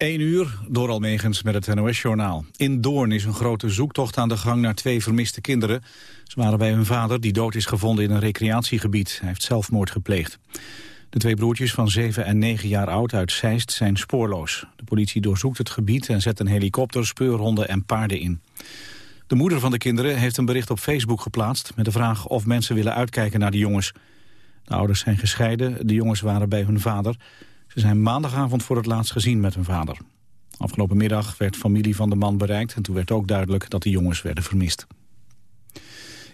1 uur, door Almegens met het NOS-journaal. In Doorn is een grote zoektocht aan de gang naar twee vermiste kinderen. Ze waren bij hun vader, die dood is gevonden in een recreatiegebied. Hij heeft zelfmoord gepleegd. De twee broertjes van 7 en 9 jaar oud uit Zeist zijn spoorloos. De politie doorzoekt het gebied en zet een helikopter, speurhonden en paarden in. De moeder van de kinderen heeft een bericht op Facebook geplaatst... met de vraag of mensen willen uitkijken naar de jongens. De ouders zijn gescheiden, de jongens waren bij hun vader... Ze zijn maandagavond voor het laatst gezien met hun vader. Afgelopen middag werd familie van de man bereikt... en toen werd ook duidelijk dat de jongens werden vermist.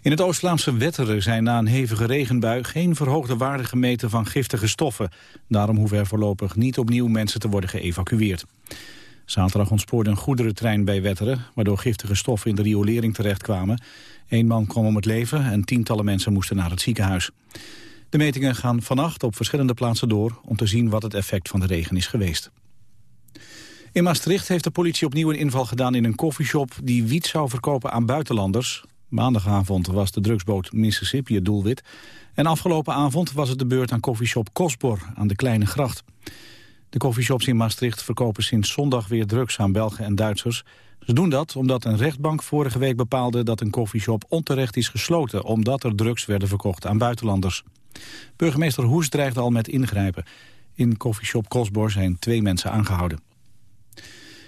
In het Oost-Vlaamse Wetteren zijn na een hevige regenbui... geen verhoogde waarden gemeten van giftige stoffen. Daarom hoeven er voorlopig niet opnieuw mensen te worden geëvacueerd. Zaterdag ontspoorde een goederentrein bij Wetteren... waardoor giftige stoffen in de riolering terechtkwamen. Eén man kwam om het leven en tientallen mensen moesten naar het ziekenhuis. De metingen gaan vannacht op verschillende plaatsen door... om te zien wat het effect van de regen is geweest. In Maastricht heeft de politie opnieuw een inval gedaan in een koffieshop... die wiet zou verkopen aan buitenlanders. Maandagavond was de drugsboot Mississippi het doelwit. En afgelopen avond was het de beurt aan koffieshop Kosbor aan de Kleine Gracht. De koffieshops in Maastricht verkopen sinds zondag weer drugs aan Belgen en Duitsers. Ze doen dat omdat een rechtbank vorige week bepaalde dat een koffieshop onterecht is gesloten... omdat er drugs werden verkocht aan buitenlanders. Burgemeester Hoes dreigde al met ingrijpen. In koffieshop Kosbor zijn twee mensen aangehouden.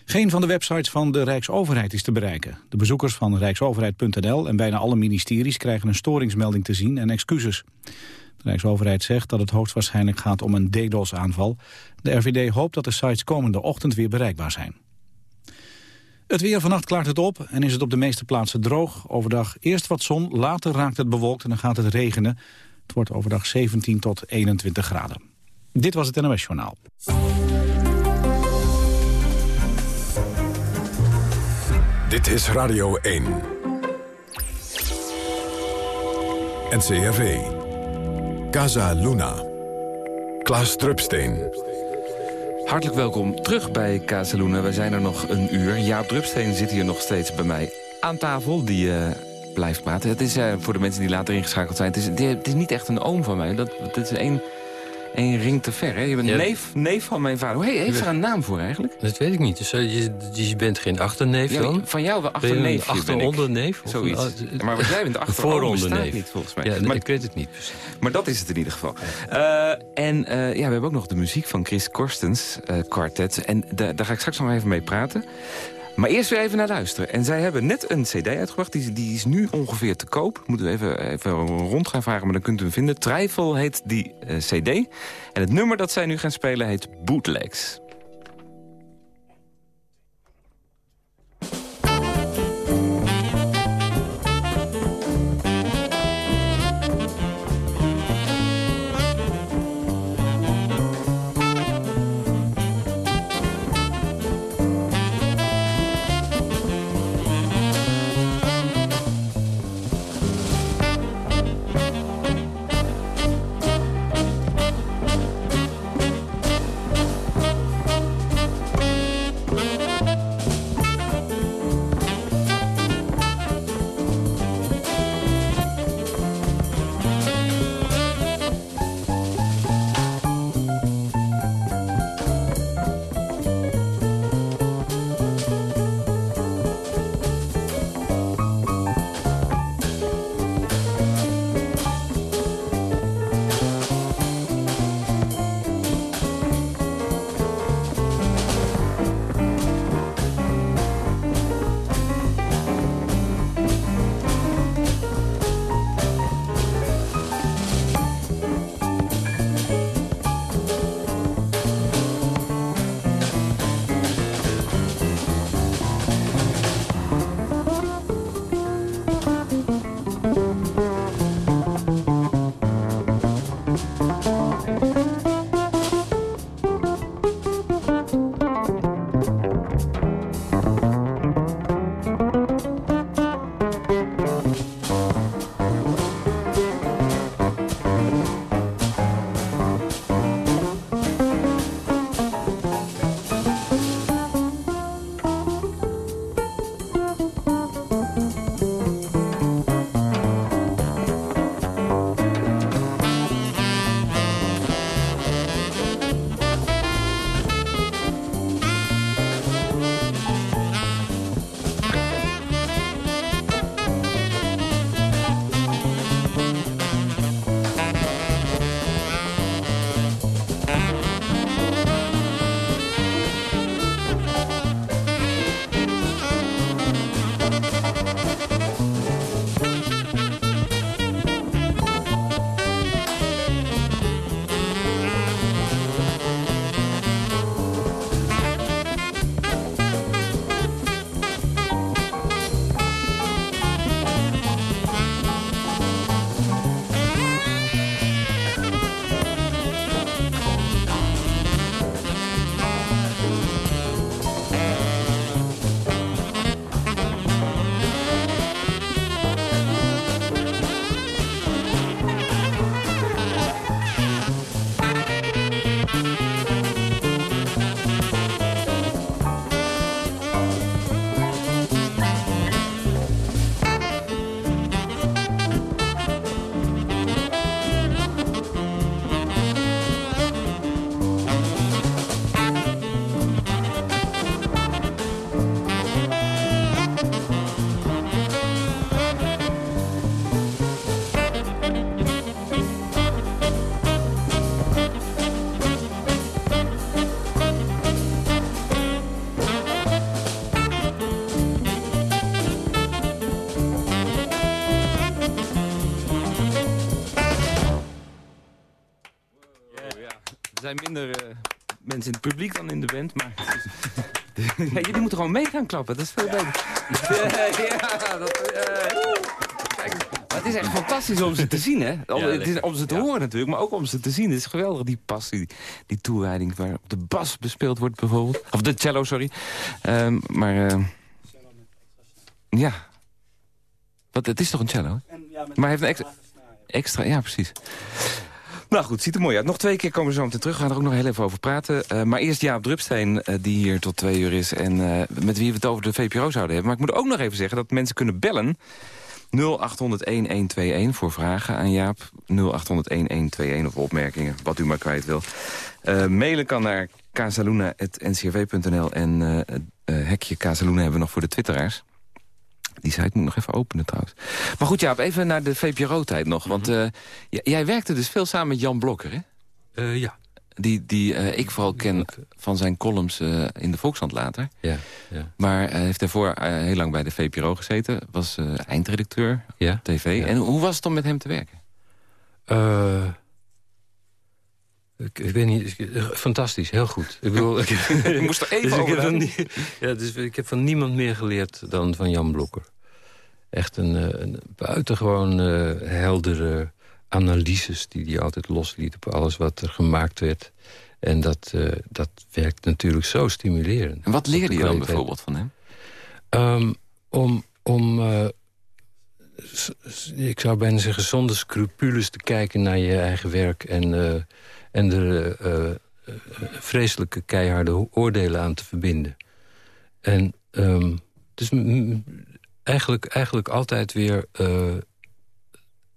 Geen van de websites van de Rijksoverheid is te bereiken. De bezoekers van rijksoverheid.nl en bijna alle ministeries krijgen een storingsmelding te zien en excuses. De Rijksoverheid zegt dat het hoogstwaarschijnlijk gaat om een DDoS-aanval. De RVD hoopt dat de sites komende ochtend weer bereikbaar zijn. Het weer vannacht klaart het op en is het op de meeste plaatsen droog. Overdag eerst wat zon, later raakt het bewolkt en dan gaat het regenen. Het wordt overdag 17 tot 21 graden. Dit was het NOS Journaal. Dit is Radio 1. NCRV. Casa Luna. Klaas Drupsteen. Hartelijk welkom terug bij Casa Luna. We zijn er nog een uur. Jaap Drupsteen zit hier nog steeds bij mij aan tafel. Die uh, Blijf praten. Het is eh, voor de mensen die later ingeschakeld zijn... het is, het is niet echt een oom van mij. Dat, is één... Ring te ver, hè? Je bent neef, neef van mijn vader. Heeft er een naam voor eigenlijk? Dat weet ik niet. Dus eh, je, bent geen achterneef ja, dan? Van jou wel achterneef. Achteronderneef achteronderneef? Zoiets. Maar wat jij bent achteronderneef. niet volgens mij. Ja, maar, ik weet het niet precies. Maar dat is het in ieder geval. Eh, en ja, we hebben ook nog de muziek van Chris Korstens, uh, kwartet. En daar ga ik straks nog even mee praten. Maar eerst weer even naar luisteren. En zij hebben net een cd uitgebracht. Die, is nu ongeveer te koop. Moeten we even, even rond gaan vragen, maar dan kunt u hem vinden. Trijfel heet die uh, cd. En het nummer dat zij nu gaan spelen heet Bootlegs. Mensen in het publiek dan in de band. Maar ja, jullie moeten gewoon mee gaan klappen. Dat is veel beter. ja, dat... kijk, het is echt fantastisch om ze te zien, hè? Om, het is, om ze te horen natuurlijk, maar ook om ze te zien. Het is geweldig, die passie, die toewijding waar op de bas bespeeld wordt bijvoorbeeld. Of de cello, sorry. Um, maar... Uh, ja. Wat, het is toch een cello? En, ja, maar hij heeft een extra... Extra, ja, precies. Nou goed, ziet er mooi uit. Nog twee keer komen we zo meteen terug. We gaan er ook nog heel even over praten. Uh, maar eerst Jaap Drupsteen, uh, die hier tot twee uur is... en uh, met wie we het over de VPRO zouden hebben. Maar ik moet ook nog even zeggen dat mensen kunnen bellen... 0800-1121 voor vragen aan Jaap. 0800-1121 of opmerkingen, wat u maar kwijt wil. mailen kan naar casaluna.ncrv.nl en hekje Casaluna hebben we nog voor de twitteraars. Die site moet nog even openen trouwens. Maar goed, Jaap, even naar de VPRO-tijd nog. Want mhm. uh, jij werkte dus veel samen met Jan Blokker, hè? Uh, ja. Die, die uh, ik vooral ken van zijn columns in de Volkshand later. Ja, ja. Maar hij heeft daarvoor heel lang bij de VPRO gezeten. Was eindredacteur ja, tv. En hoe was het om met hem te werken? Ik, ik, weet niet, fantastisch, heel goed. Ik bedoel, ik, moest er even dus over ik heb, van, ja, dus ik heb van niemand meer geleerd dan van Jan Blokker. Echt een, eh, een buitengewoon uh, heldere analyses die hij altijd losliet op alles wat er gemaakt werd. En dat, uh, dat werkt natuurlijk zo stimulerend. En wat leerde je dan bijvoorbeeld van hem? Um, om, om ik zou bijna zeggen, zonder scrupules te kijken naar je eigen werk... en en er uh, vreselijke keiharde oordelen aan te verbinden. En um, dus eigenlijk, eigenlijk altijd weer uh,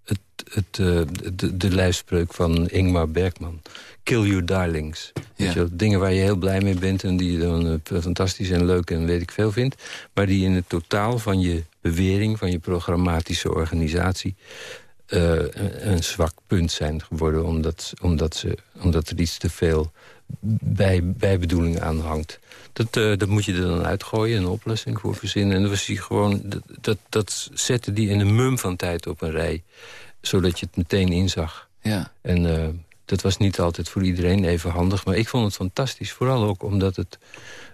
het, het, uh, de, de lijfspreuk van Ingmar Bergman. Kill your darlings. Ja. Je, dingen waar je heel blij mee bent en die je dan fantastisch en leuk en weet ik veel vindt. Maar die in het totaal van je bewering, van je programmatische organisatie... Uh, een zwak punt zijn geworden... omdat, omdat, ze, omdat er iets te veel bij, bijbedoeling aan hangt. Dat, uh, dat moet je er dan uitgooien, een oplossing voor verzinnen. En dan was hij gewoon, dat, dat, dat zette die in een mum van tijd op een rij. Zodat je het meteen inzag. Ja. En uh, dat was niet altijd voor iedereen even handig. Maar ik vond het fantastisch. Vooral ook omdat het,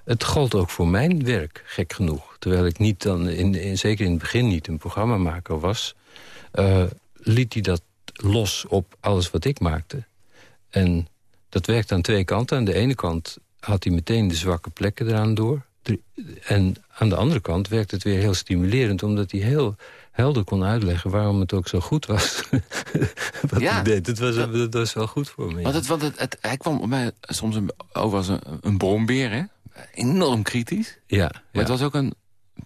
het gold ook voor mijn werk, gek genoeg. Terwijl ik niet dan, in, in zeker in het begin niet een programmamaker was... Uh, liet hij dat los op alles wat ik maakte. En dat werkt aan twee kanten. Aan de ene kant had hij meteen de zwakke plekken eraan door. En aan de andere kant werkt het weer heel stimulerend... omdat hij heel helder kon uitleggen waarom het ook zo goed was. wat ja, hij deed. Het was, dat, was wel goed voor me. Want, het, want het, het, hij kwam mij soms een, over als een, een brombeer, hè? Enorm kritisch. Ja, maar het was ook een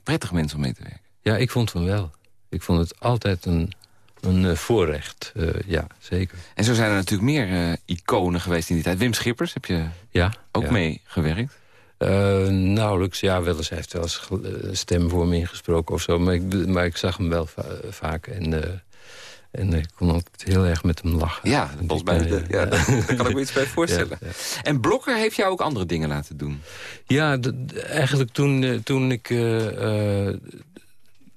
prettig mens om mee te werken. Ja, ik vond van wel. Ik vond het altijd een een uh, voorrecht, uh, ja, zeker. En zo zijn er natuurlijk meer uh, iconen geweest in die tijd. Wim Schippers, heb je ja, ook ja. mee gewerkt? nauwelijks, ja, wel eens. Hij heeft wel eens stem voor me ingesproken of zo. Maar ik, maar ik zag hem wel va vaak. En, en ik kon ook heel erg met hem lachen. Ja, volgens mij, de, ja, daar kan ik me iets bij voorstellen. Ja, en Blokker heeft jou ook andere dingen laten doen? Ja, eigenlijk toen, toen ik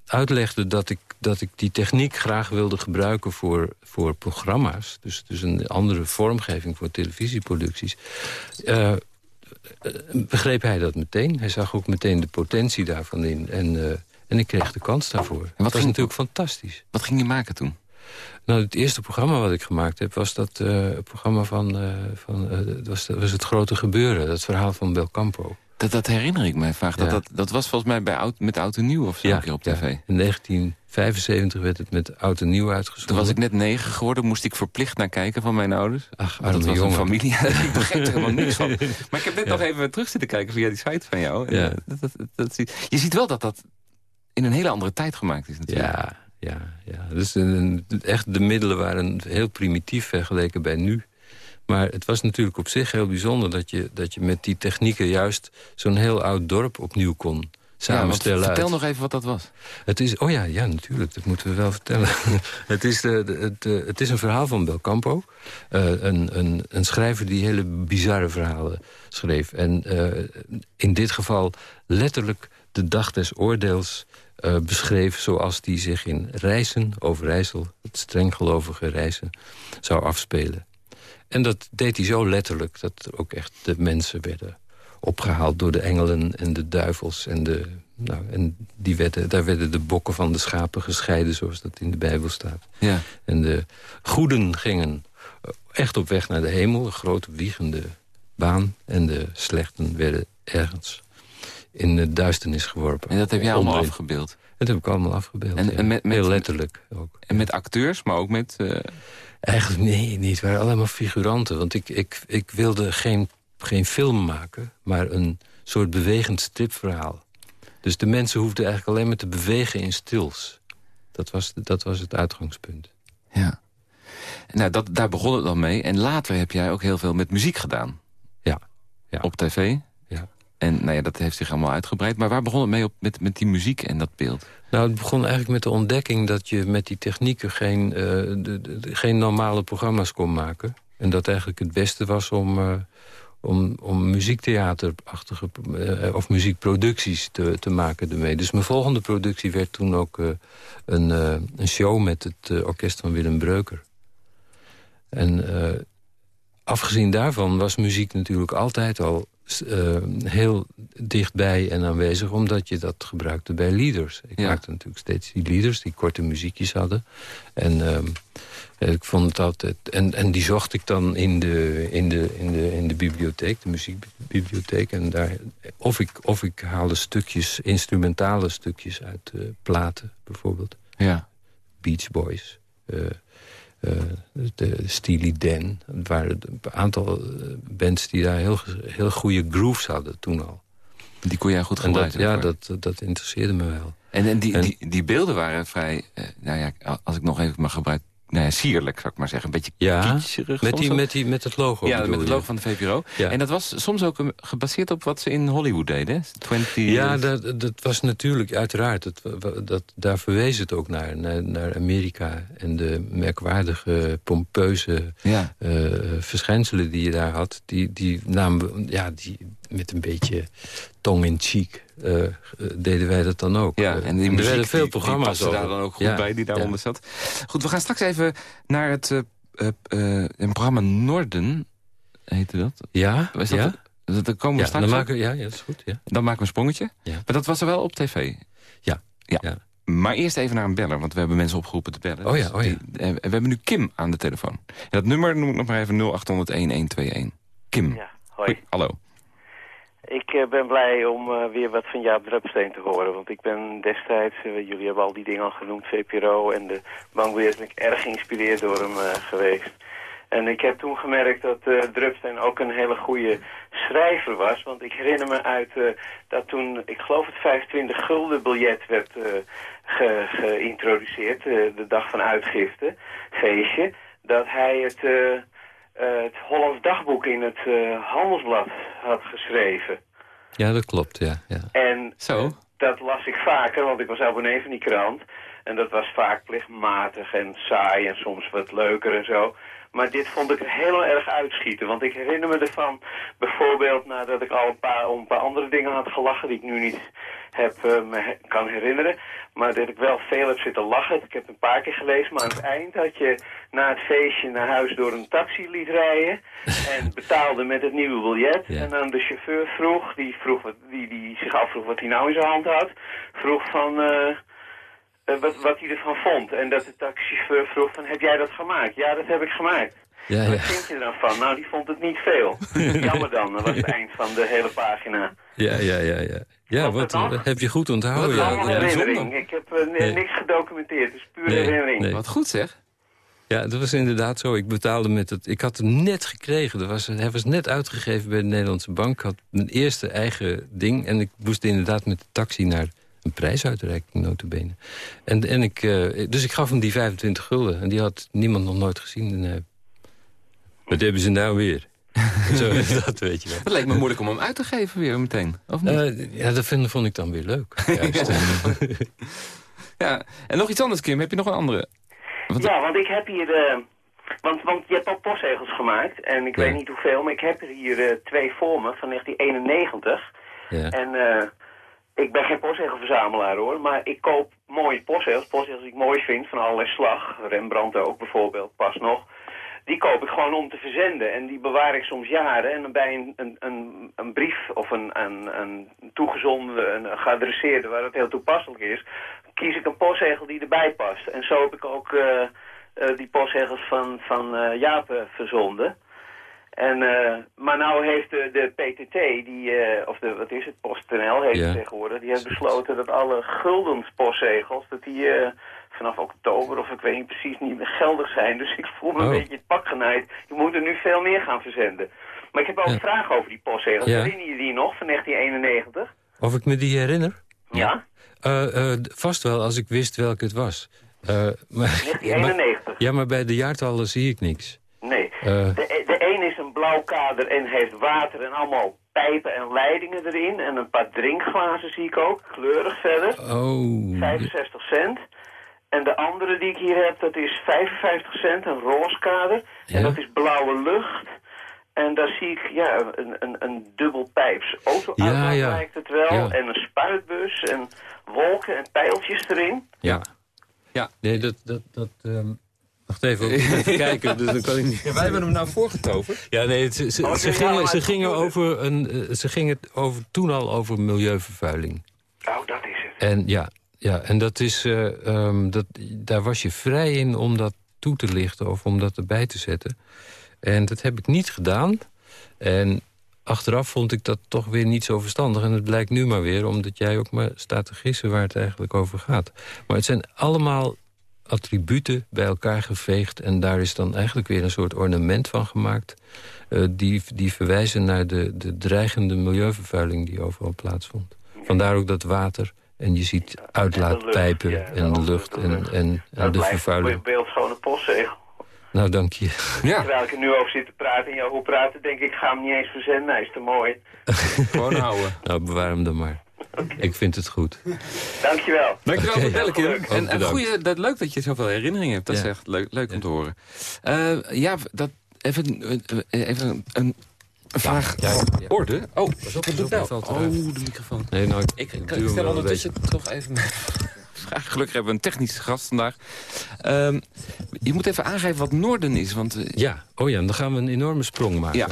uitlegde dat ik, dat ik die techniek graag wilde gebruiken voor, voor programma's. Dus, dus een andere vormgeving voor televisieproducties. Uh, begreep hij dat meteen. Hij zag ook meteen de potentie daarvan in. En, uh, en ik kreeg de kans daarvoor. En wat dat was natuurlijk fantastisch. Wat ging je maken toen? Nou, het eerste programma wat ik gemaakt heb... was dat uh, programma van... Uh, van was, was het grote gebeuren. Dat verhaal van Belcampo. Dat, dat herinner ik mij vaak. Dat, dat, dat was volgens mij bij oud, met Oud en Nieuw of zo ja, keer op tv. In 1975 werd het met Oud en Nieuw uitgezonden. Toen was ik net negen geworden, moest ik verplicht naar kijken van mijn ouders. Ach, dat was een familie. ik begreep er helemaal niks van. Maar ik heb net nog even terug zitten kijken via die site van jou. Ja. Dat, dat, je ziet wel dat dat in een hele andere tijd gemaakt is natuurlijk. Ja, ja, ja. Dus een, echt de middelen waren heel primitief vergeleken bij nu. Maar het was natuurlijk op zich heel bijzonder... dat je, dat je met die technieken juist zo'n heel oud dorp opnieuw kon samenstellen. Ja, vertel nog even wat dat was. Het is, oh ja, ja, natuurlijk, dat moeten we wel vertellen. het, is de, de, het, eh, het is een verhaal van Belcampo. Uh, een, een, een schrijver die hele bizarre verhalen schreef. En uh, in dit geval letterlijk de dag des oordeels uh, beschreef... zoals die zich in Reizen, Overijssel, het strenggelovige Reizen, zou afspelen. en dat deed hij zo letterlijk... dat ook echt de mensen werden opgehaald door de engelen en de duivels. En, de, nou, en die werden, daar werden de bokken van de schapen gescheiden... zoals dat in de Bijbel staat. Ja. En de goeden gingen echt op weg naar de hemel. Een grote wiegende baan. En de slechten werden ergens in de duisternis geworpen. En dat heb jij allemaal Onderin. afgebeeld? Dat heb ik allemaal afgebeeld. En- ja. en met- met- Heel letterlijk ook. En met acteurs, maar ook met... eh, Eigenlijk nee, niet. Het waren allemaal figuranten. Want ik, ik, ik wilde geen, geen film maken, maar een soort bewegend stripverhaal. Dus de mensen hoefden eigenlijk alleen maar te bewegen in stils. Dat was, dat was het uitgangspunt. ja. Nou, dat, daar begon het dan mee. En later heb jij ook heel veel met muziek gedaan. Ja. ja. Op tv. En nou ja, dat heeft zich allemaal uitgebreid. Maar waar begon het mee op, met, met die muziek en dat beeld? Nou, het begon eigenlijk met de ontdekking dat je met die technieken geen, eh, de, geen normale programma's kon maken. En dat eigenlijk het beste was om, eh, om, om muziektheaterachtige eh, of muziekproducties te, te maken ermee. Dus mijn volgende productie werd toen ook een, een show met het orkest van Willem Breuker. En afgezien daarvan was muziek natuurlijk altijd al eh, heel dichtbij en aanwezig... omdat je dat gebruikte bij leaders. Ik Ja. maakte natuurlijk steeds die leaders die korte muziekjes hadden. En ehm, eh, ik vond het altijd... En, en die zocht ik dan in de, in, de, in, de, in de bibliotheek, de muziekbibliotheek. En daar, of, ik, of ik haalde stukjes, instrumentale stukjes uit eh, platen, bijvoorbeeld. Ja. Beach Boys... eh, de. Het waren een aantal eh, bands die daar heel, heel goede grooves hadden toen al. Die kon jij goed gebruiken. ja, dat, dat interesseerde me wel. En, en, die, en- die, die beelden waren vrij, eh, nou ja, als ik nog even mag gebruiken, ja, sierlijk zou ik maar zeggen. Een beetje Ja, kitscherig met, die, met, die, met het logo Ja, met het logo van de VPRO. Ja. En dat was soms ook een- gebaseerd op wat ze in Hollywood deden. hè? 20 Ja, dat, dat was natuurlijk uiteraard. Dat, dat, daar verwees het ook naar, naar, naar Amerika... en de merkwaardige, pompeuze ja. eh, verschijnselen die je daar had... die, die namen ja, die, met een beetje tong-in-cheek eh, eh, deden wij dat dan ook. Ja, Eh, en die er werden veel die, programma's die daar over. dan ook goed Ja, bij, die daaronder ja. zat. Goed, we gaan straks even naar het eh, eh, eh, een programma Norden, heette dat. Ja, Is dat ja? Dat- daar komen we ja, straks dan maken, we- ja, ja, dat is goed. Ja. Dan maken we een sprongetje. Ja. Maar dat was er wel op tv. Ja. Ja. Ja. Maar eerst even naar een beller, want we hebben mensen opgeroepen te bellen. Oh ja, oh ja. die- eh, we hebben nu Kim aan de telefoon. En dat nummer noem ik nog maar even 0800-1121. Kim, Ja, hoi. hallo. Ik eh, ben blij om eh, weer wat van Jaap Drupsteen te horen. Want ik ben destijds, eh, jullie hebben al die dingen al genoemd, VPRO en de bankbeheer, ben ik erg geïnspireerd door hem geweest. En ik heb toen gemerkt dat eh Drupsteen ook een hele goede schrijver was. Want ik herinner me uit dat toen, ik geloof het 25 gulden biljet werd ge- geïntroduceerd, de dag van uitgifte, feestje, dat hij het... het Hollands Dagboek in het eh, Handelsblad had geschreven. ja, dat klopt, ja. ja. En Zo. dat las ik vaker, want ik was abonnee van die krant. En dat was vaak plichtmatig en saai en soms wat leuker en zo. Maar dit vond ik heel erg uitschieten. Want ik herinner me ervan, bijvoorbeeld nadat ik al een paar, om een paar andere dingen had gelachen... die ik nu niet heb, eh, me kan herinneren. Maar dat ik wel veel heb zitten lachen. Ik heb het een paar keer gelezen. Maar aan het eind had je na het feestje naar huis door een taxi liet rijden. En betaalde met het nieuwe biljet. Ja. En dan de chauffeur vroeg, die, vroeg wat, die, die zich afvroeg wat hij nou in zijn hand had. Vroeg van... eh, eh, wat, wat hij ervan vond. En dat de taxichauffeur vroeg van, heb jij dat gemaakt? Ja, dat heb ik gemaakt. Ja, Wat ja. vind je er dan van? Nou, die vond het niet veel. Jammer dan, dat was het eind van de hele pagina. Ja, ja, ja, ja. Ja, wat, het dat heb je goed onthouden. Wat Ja, herinnering. Ik heb eh, Nee. niks gedocumenteerd, het is puur Nee, herinnering. nee. Wat goed zeg. ja, dat was inderdaad zo. Ik betaalde met het... Ik had hem net gekregen. Er was, hij was net uitgegeven bij de Nederlandse Bank. Ik had mijn eerste eigen ding. En ik moest inderdaad met de taxi naar een prijsuitreiking, notabene. En, en ik, eh, dus ik gaf hem die 25 gulden. En die had niemand nog nooit gezien. En, hij, wat hebben ze nou weer? Zo, dat weet je wel. Het leek me moeilijk om hem uit te geven weer meteen. Of niet? Eh, ja, dat vind, vond ik dan weer leuk. Juist. ja. En nog iets anders, Kim. Heb je nog een andere? Ja, want ik heb hier... eh, want, want je hebt ook postzegels gemaakt. En ik Ja. weet niet hoeveel, maar ik heb er hier eh, twee voor me van 1991. ja. En eh, ik ben geen postzegelverzamelaar hoor, maar ik koop mooie postzegels. Postzegels die ik mooi vind, van allerlei slag. Rembrandt ook bijvoorbeeld, pas nog. die koop ik gewoon om te verzenden. En die bewaar ik soms jaren. En bij een, een, een, een brief of een, een, een toegezonden, een geadresseerde waar het heel toepasselijk is... kies ik een postzegel die erbij past. En zo heb ik ook uh, uh, die postzegels van, van uh, Jaap verzonden. En, uh, maar nou heeft de, de PTT, die, uh, of de, wat is het, PostNL heet Ja. het tegenwoordig, die heeft besloten dat alle guldens postzegels, dat die uh, vanaf oktober of ik weet niet precies niet meer geldig zijn. Dus ik voel me Oh. een beetje het pak genaaid. Je moet er nu veel meer gaan verzenden. Maar ik heb ook Ja. een vraag over die postzegels. Ja. Herinner je die nog, van 1991? Of ik me die herinner? Ja? Eh, eh, vast wel, als ik wist welke het was. Eh, maar, maar, 1991? ja, maar bij de jaartallen zie ik niks. Nee. Eh, De, de een is een blauw kader en heeft water en allemaal pijpen en leidingen erin. En een paar drinkglazen zie ik ook, kleurig verder. oh, 65 cent. En de andere die ik hier heb, dat is 55 cent, een roze kader. Ja? En dat is blauwe lucht. En daar zie ik ja, een, een, een dubbelpijps auto Ja, ja. lijkt het wel. Ja. En een spuitbus en wolken en pijltjes erin. ja. Ja. Nee, dat... dat, dat ehm, Wacht even, even kijken. Dus dan kan ik niet... wij hebben hem nou voorgetoverd. Ja, nee, het- ze, ze, Oh, ze gingen, maar ze het gingen, over een, eh, ze gingen het over, toen al over milieuvervuiling. Oh, dat is het. En ja, ja en dat is, eh, ehm, dat, daar was je vrij in om dat toe te lichten of om dat erbij te zetten. En dat heb ik niet gedaan. En achteraf vond ik dat toch weer niet zo verstandig. En het blijkt nu maar weer, omdat jij ook maar staat te gissen waar het eigenlijk over gaat. Maar het zijn allemaal attributen bij elkaar geveegd... en daar is dan eigenlijk weer een soort ornament van gemaakt... eh, die, die verwijzen naar de, de dreigende milieuvervuiling die overal plaatsvond. Vandaar ook dat water en je ziet uitlaatpijpen ja, en de de lucht en, lucht. en, en de blijft vervuiling. beeldschone postzegel. Nou, dank je. Ja, Terwijl ik er nu over zit te praten en jou hoe praten, denk ik, ik ga hem niet eens verzenden. Hij is te mooi. gewoon houden. Nou, bewaar hem dan maar. Ik vind het goed. Dankjewel. Dankjewel voor het bellen, En, en goeie, dat, leuk dat je zoveel herinneringen hebt. Dat is echt leuk, leuk om te horen. Eh, ja, dat, even, eh, even een, een vraag ja, van ja. orde. Oh, op, pas op, nou? Oh, de microfoon. Nee, nou, Ik, ik, stel wel ondertussen toch even mijn vraag. Gelukkig hebben we een technische gast vandaag. Ehm, je moet even aangeven wat Noorden is. Want, eh, Ja, oh ja, dan gaan we een enorme sprong maken. ja,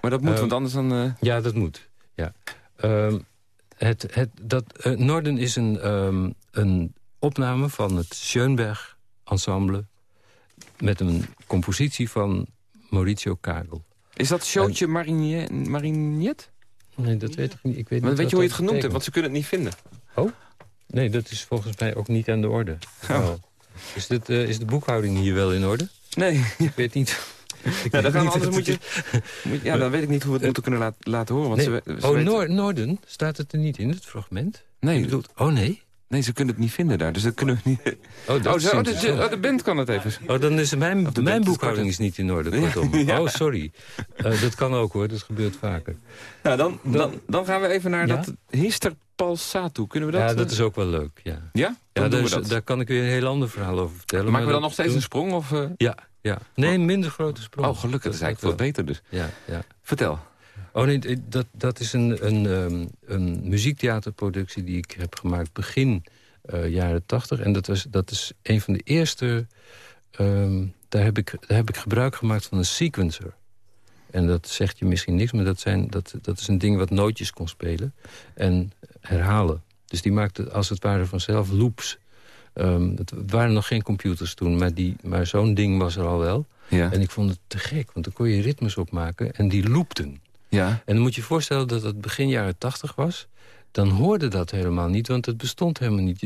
maar dat moet, Ehm, want anders dan... eh, Ja, dat moet. Ja. Ehm, het, het, dat, eh, Norden is een, ehm, een opname van het Schoenberg Ensemble... met een compositie van Maurizio Kagel. is dat showtje Marignet? Marignet? Nee, dat weet ik niet. Ik weet, Maar niet weet je hoe je het genoemd hebt? Want ze kunnen het niet vinden. Nee, dat is volgens mij ook niet aan de orde. Oh. Is, dit, eh, is de boekhouding hier wel in orde? Nee. Ik weet niet. Ja, dan, anders moet je, moet- ja, dan weet ik niet hoe we het moeten kunnen laat- laten horen. Want Nee. ze, Oh, weten- Noorden? Staat het er niet in, het fragment? nee, bedoelt, oh nee? nee, ze kunnen het niet vinden daar. Dus dat kunnen we niet... Oh, dat Oh, zo, oh, oh, de band kan het even. Oh, dan is mijn, de mijn boekhouding is niet in orde, kortom. Ja. Oh, sorry. Eh, dat kan ook hoor, dat gebeurt vaker. Nou, dan, dan, dan gaan we even naar Ja? dat Histerpalsatu. Kunnen we dat? ja, eh, dat is ook wel leuk, ja. Ja? Ja, we dat. daar kan ik weer een heel ander verhaal over vertellen. Maken maar we dan dat nog steeds een sprong? Of, eh? Ja, ja. Nee, een minder grote sprong. Oh, gelukkig. Dat is eigenlijk veel beter dus. Ja, ja. Vertel. Oh nee, dat, dat is een, een, ehm, een muziektheaterproductie die ik heb gemaakt begin eh, jaren tachtig. En dat, was, dat is een van de eerste... ehm, daar, heb ik, daar heb ik gebruik gemaakt van een sequencer. En dat zegt je misschien niks, maar dat, zijn, dat, dat is een ding wat nootjes kon spelen. En herhalen. Dus die maakte als het ware vanzelf loops. Ehm, het waren nog geen computers toen, maar, die- maar zo'n ding was er al wel. Ja. En ik vond het te gek, want dan kon je ritmes opmaken en die loopten. ja. En dan moet je je voorstellen dat het begin jaren tachtig was. Dan hoorde dat helemaal niet, want het bestond helemaal niet.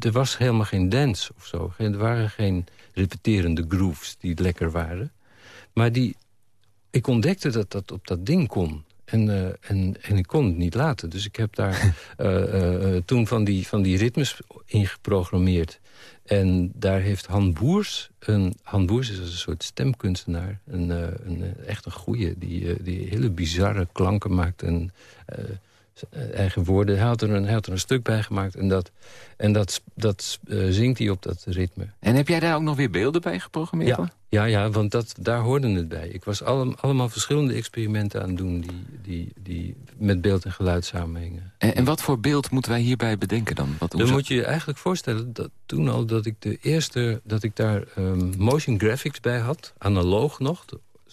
Er was helemaal geen dance of zo. Er waren geen repeterende grooves die lekker waren. Maar die, ik ontdekte dat dat op dat ding kon. En, eh, en, en ik kon het niet laten. Dus ik heb daar eh, eh, toen van die, van die ritmes in geprogrammeerd. En daar heeft Han Boers... Een, Han Boers is een soort stemkunstenaar. Een, een, echt een goeie. Die, die hele bizarre klanken maakt. En eigen woorden. Hij had, er een, hij had er een stuk bij gemaakt en dat, en dat, dat zingt hij op dat ritme. En heb jij daar ook nog weer beelden bij geprogrammeerd? Ja, ja, ja want dat, daar hoorde het bij. Ik was allemaal verschillende experimenten aan het doen... Die, die, die met beeld en geluid samenhingen. En, en wat voor beeld moeten wij hierbij bedenken dan? Wat, dan moet je je eigenlijk voorstellen dat toen al dat ik de eerste... dat ik daar um, motion graphics bij had, analoog nog...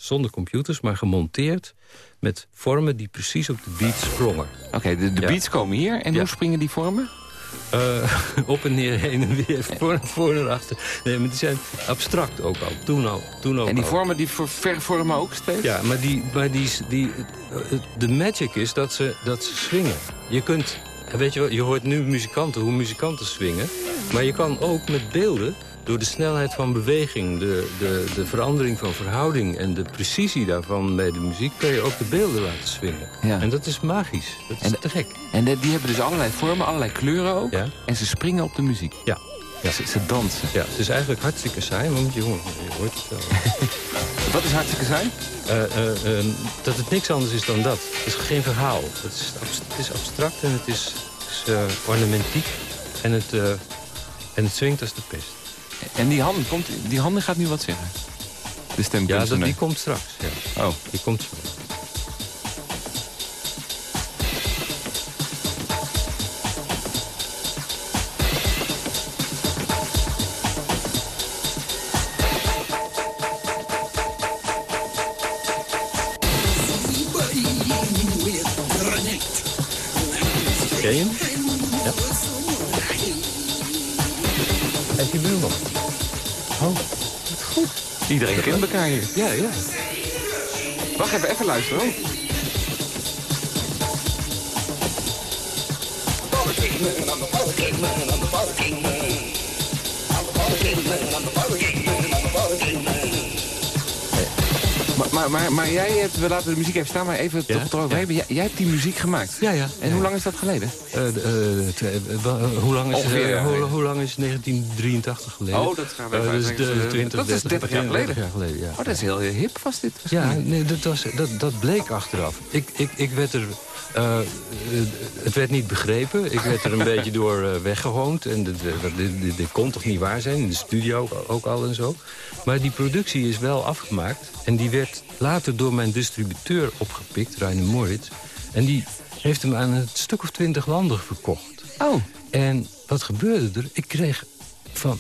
zonder computers, maar gemonteerd met vormen die precies op de beat sprongen. Oké, de, de beats komen hier. En hoe springen die vormen? Uh, op en neer, heen en weer, voor, voor en achter. Nee, maar die zijn abstract ook al. Toen al. Toen ook en die vormen die vervormen ook steeds? Ja, maar, die, maar die, die, de magic is dat ze, dat ze swingen. Je kunt, weet je wel, je hoort nu muzikanten, hoe muzikanten swingen. Maar je kan ook met beelden door de snelheid van beweging, de, de, de verandering van verhouding... en de precisie daarvan bij de muziek... kun je ook de beelden laten swingen. Ja. En dat is magisch. Dat is te gek. En die hebben dus allerlei vormen, allerlei kleuren ook. Ja. En ze springen op de muziek. Ja. ja. Ze, ze, dansen. Ja, het is eigenlijk hartstikke saai, want jongen, je hoort het wel. Wat is hartstikke saai? Uh, uh, uh, dat het niks anders is dan dat. Het is geen verhaal. Het is, het is abstract en het is, het is ornamentiek. En het, en het swingt als de pest. En die handen, komt, die handen gaat nu wat zeggen? De stem Ja, dat, die komt straks. Ja. Oh. Die komt straks. Iedereen kent elkaar hier. Ja, ja. Wacht even, even luisteren. Oh. Maar, maar, maar, jij hebt, we laten de muziek even staan, maar even ja? toch erover hebben. Jij, jij, hebt die muziek gemaakt. Ja, ja. En hoe lang is dat geleden? Uh, uh, hoe, lang is, Ongeveer, hoe, hoe, lang is 1983 geleden? Oh, dat gaan we even dus de, 20, Dat is 30 jaar geleden. jaar geleden ja. Oh, dat is heel hip vast dit. Ja, nee, dat, was, dat, dat bleek achteraf. Ik, ik, ik werd er... Uh, het werd niet begrepen. Ik werd er een beetje door uh, weggehoond. En dit kon toch niet waar zijn? In de studio ook al en zo. Maar die productie is wel afgemaakt. En die werd later door mijn distributeur opgepikt, Rainer Moritz. En die heeft hem aan een stuk of twintig landen verkocht. Oh. En wat gebeurde er? Ik kreeg van,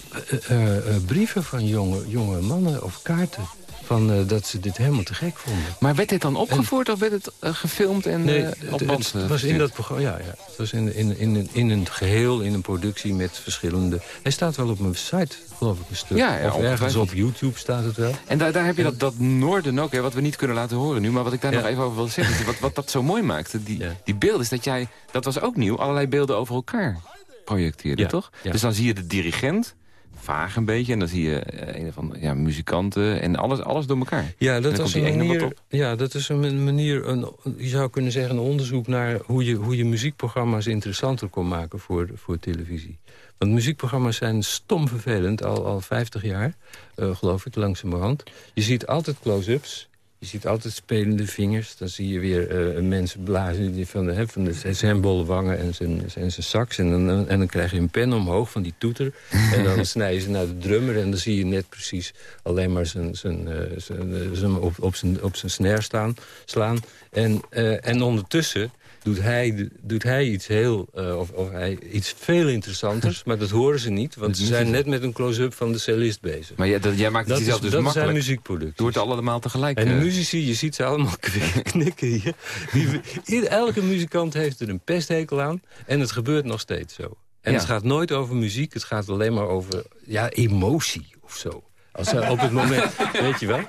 uh, brieven van jonge, jonge mannen of kaarten van, uh, dat ze dit helemaal te gek vonden. Maar werd dit dan opgevoerd of werd het uh, gefilmd en nee, uh, op band? Het, was in dat programma, ja, ja. Het was in, in, in, in een geheel, in een productie met verschillende... Hij staat wel op mijn site, geloof ik, een stuk. Ja, ja of ergens op YouTube staat het wel. En daar, daar heb je dat, dat noorden ook, hè, wat we niet kunnen laten horen nu. Maar wat ik daar nog even over wil zeggen, wat, wat dat zo mooi maakte. Die, die beelden, is dat jij, dat was ook nieuw, allerlei beelden over elkaar projecteerde, toch? Dus dan zie je de dirigent vaag een beetje. En dan zie je uh, een van ja, muzikanten en alles, alles door elkaar. Ja, dat is een manier. Ja, dat is een manier. Een, je zou kunnen zeggen een onderzoek naar hoe je, hoe je muziekprogramma's interessanter kon maken voor, voor televisie. Want muziekprogramma's zijn stom vervelend, al, al 50 jaar, uh, geloof ik, langzamerhand. Je ziet altijd close-ups. Je ziet altijd spelende vingers. Dan zie je weer uh, mensen blazen die van, de, van de, zijn bolle wangen en zijn, en zijn sax. En dan, en dan krijg je een pen omhoog van die toeter. en dan snijden ze naar de drummer. En dan zie je net precies alleen maar zijn, zijn, uh, zijn, zijn op, op, zijn, op zijn snare staan, slaan. En, uh, en ondertussen doet hij, doet hij iets heel, uh, of, of hij, iets veel interessanters. maar dat horen ze niet, want ze zijn net met een close-up van de cellist bezig. Maar jij, dat, jij maakt het dat jezelf is, dus dat makkelijk. zijn muziekproducten. Doe het allemaal tegelijk. En de uh... muzici, je ziet ze allemaal knikken hier. Elke muzikant heeft er een pesthekel aan. En het gebeurt nog steeds zo. En Ja. het gaat nooit over muziek, het gaat alleen maar over ja, emotie of zo. Als op het moment, weet je wel?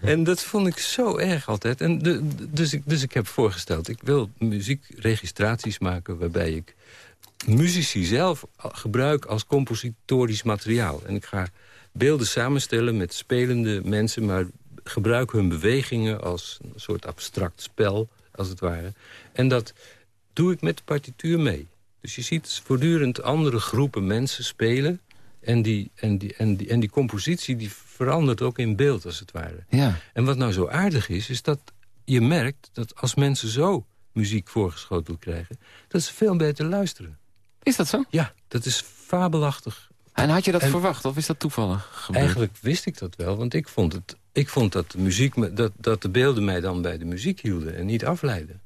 En, dat vond ik zo erg altijd. En dus, ik, dus ik heb voorgesteld, ik wil muziekregistraties maken... waarbij ik muzici zelf gebruik als compositorisch materiaal. En ik ga beelden samenstellen met spelende mensen... maar gebruik hun bewegingen als een soort abstract spel, als het ware. En dat doe ik met de partituur mee. Dus je ziet voortdurend andere groepen mensen spelen... En die, en, die, en, die, en die compositie die verandert ook in beeld, als het ware. Ja. En wat nou zo aardig is, is dat je merkt dat als mensen zo muziek voorgeschoteld krijgen... dat ze veel beter luisteren. Is dat zo? Ja, dat is fabelachtig. En had je dat En- verwacht of is dat toevallig gebeurd? Eigenlijk wist ik dat wel, want ik vond, het, ik vond dat, de muziek, me- dat, dat de beelden mij dan bij de muziek hielden en niet afleiden.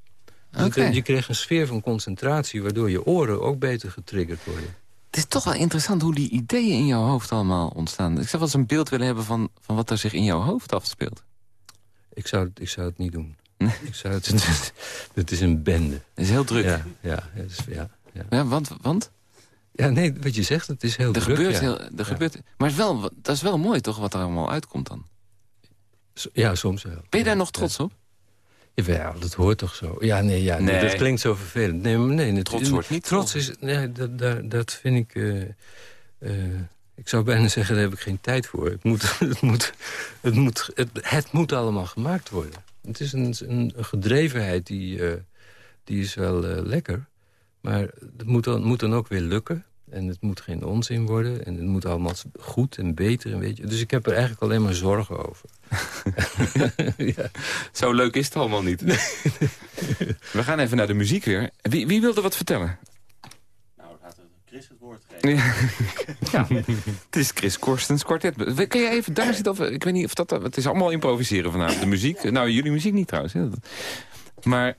Dus je- Je kreeg een sfeer van concentratie... waardoor je oren ook beter getriggerd worden. Het is toch wel interessant hoe die ideeën in jouw hoofd allemaal ontstaan. Ik zou wel eens een beeld willen hebben van, van wat er zich in jouw hoofd afspeelt. Ik zou, het- ik zou het niet doen. Ik zou het, het is een bende. Het is heel druk. Ja, ja, het is, ja, ja. Ja, want, want ja, nee, wat je zegt, het is heel er druk. gebeurt ja. heel... Er gebeurt, maar het is wel, dat is wel mooi toch wat er allemaal uitkomt dan. Ja, soms wel. Ben je daar nog trots op? Ja, dat hoort toch zo. Ja, nee, ja, nee. Dat klinkt zo vervelend. Nee, maar nee, het- Trots wordt niet Trots is, nee, dat, dat, dat vind ik... eh, eh, ik zou bijna zeggen, daar heb ik geen tijd voor. Het moet, het moet, het moet, het, het moet allemaal gemaakt worden. Het is een, een, gedrevenheid die, eh, die is wel lekker. Maar het moet dan, moet dan ook weer lukken. En het moet geen onzin worden. En het moet allemaal goed en beter. En weet je. Dus ik heb er eigenlijk alleen maar zorgen over. ja. Zo leuk is het allemaal niet. We gaan even naar de muziek weer. Wie, wie wilde wat vertellen? Nou, laat Chris het woord geven. Ja. ja. Het is Chris Korstens kwartet. Kun je even daar zitten? Of, ik weet niet of dat... Het is allemaal improviseren vanavond. De muziek. Nou, jullie muziek niet trouwens. hè. Maar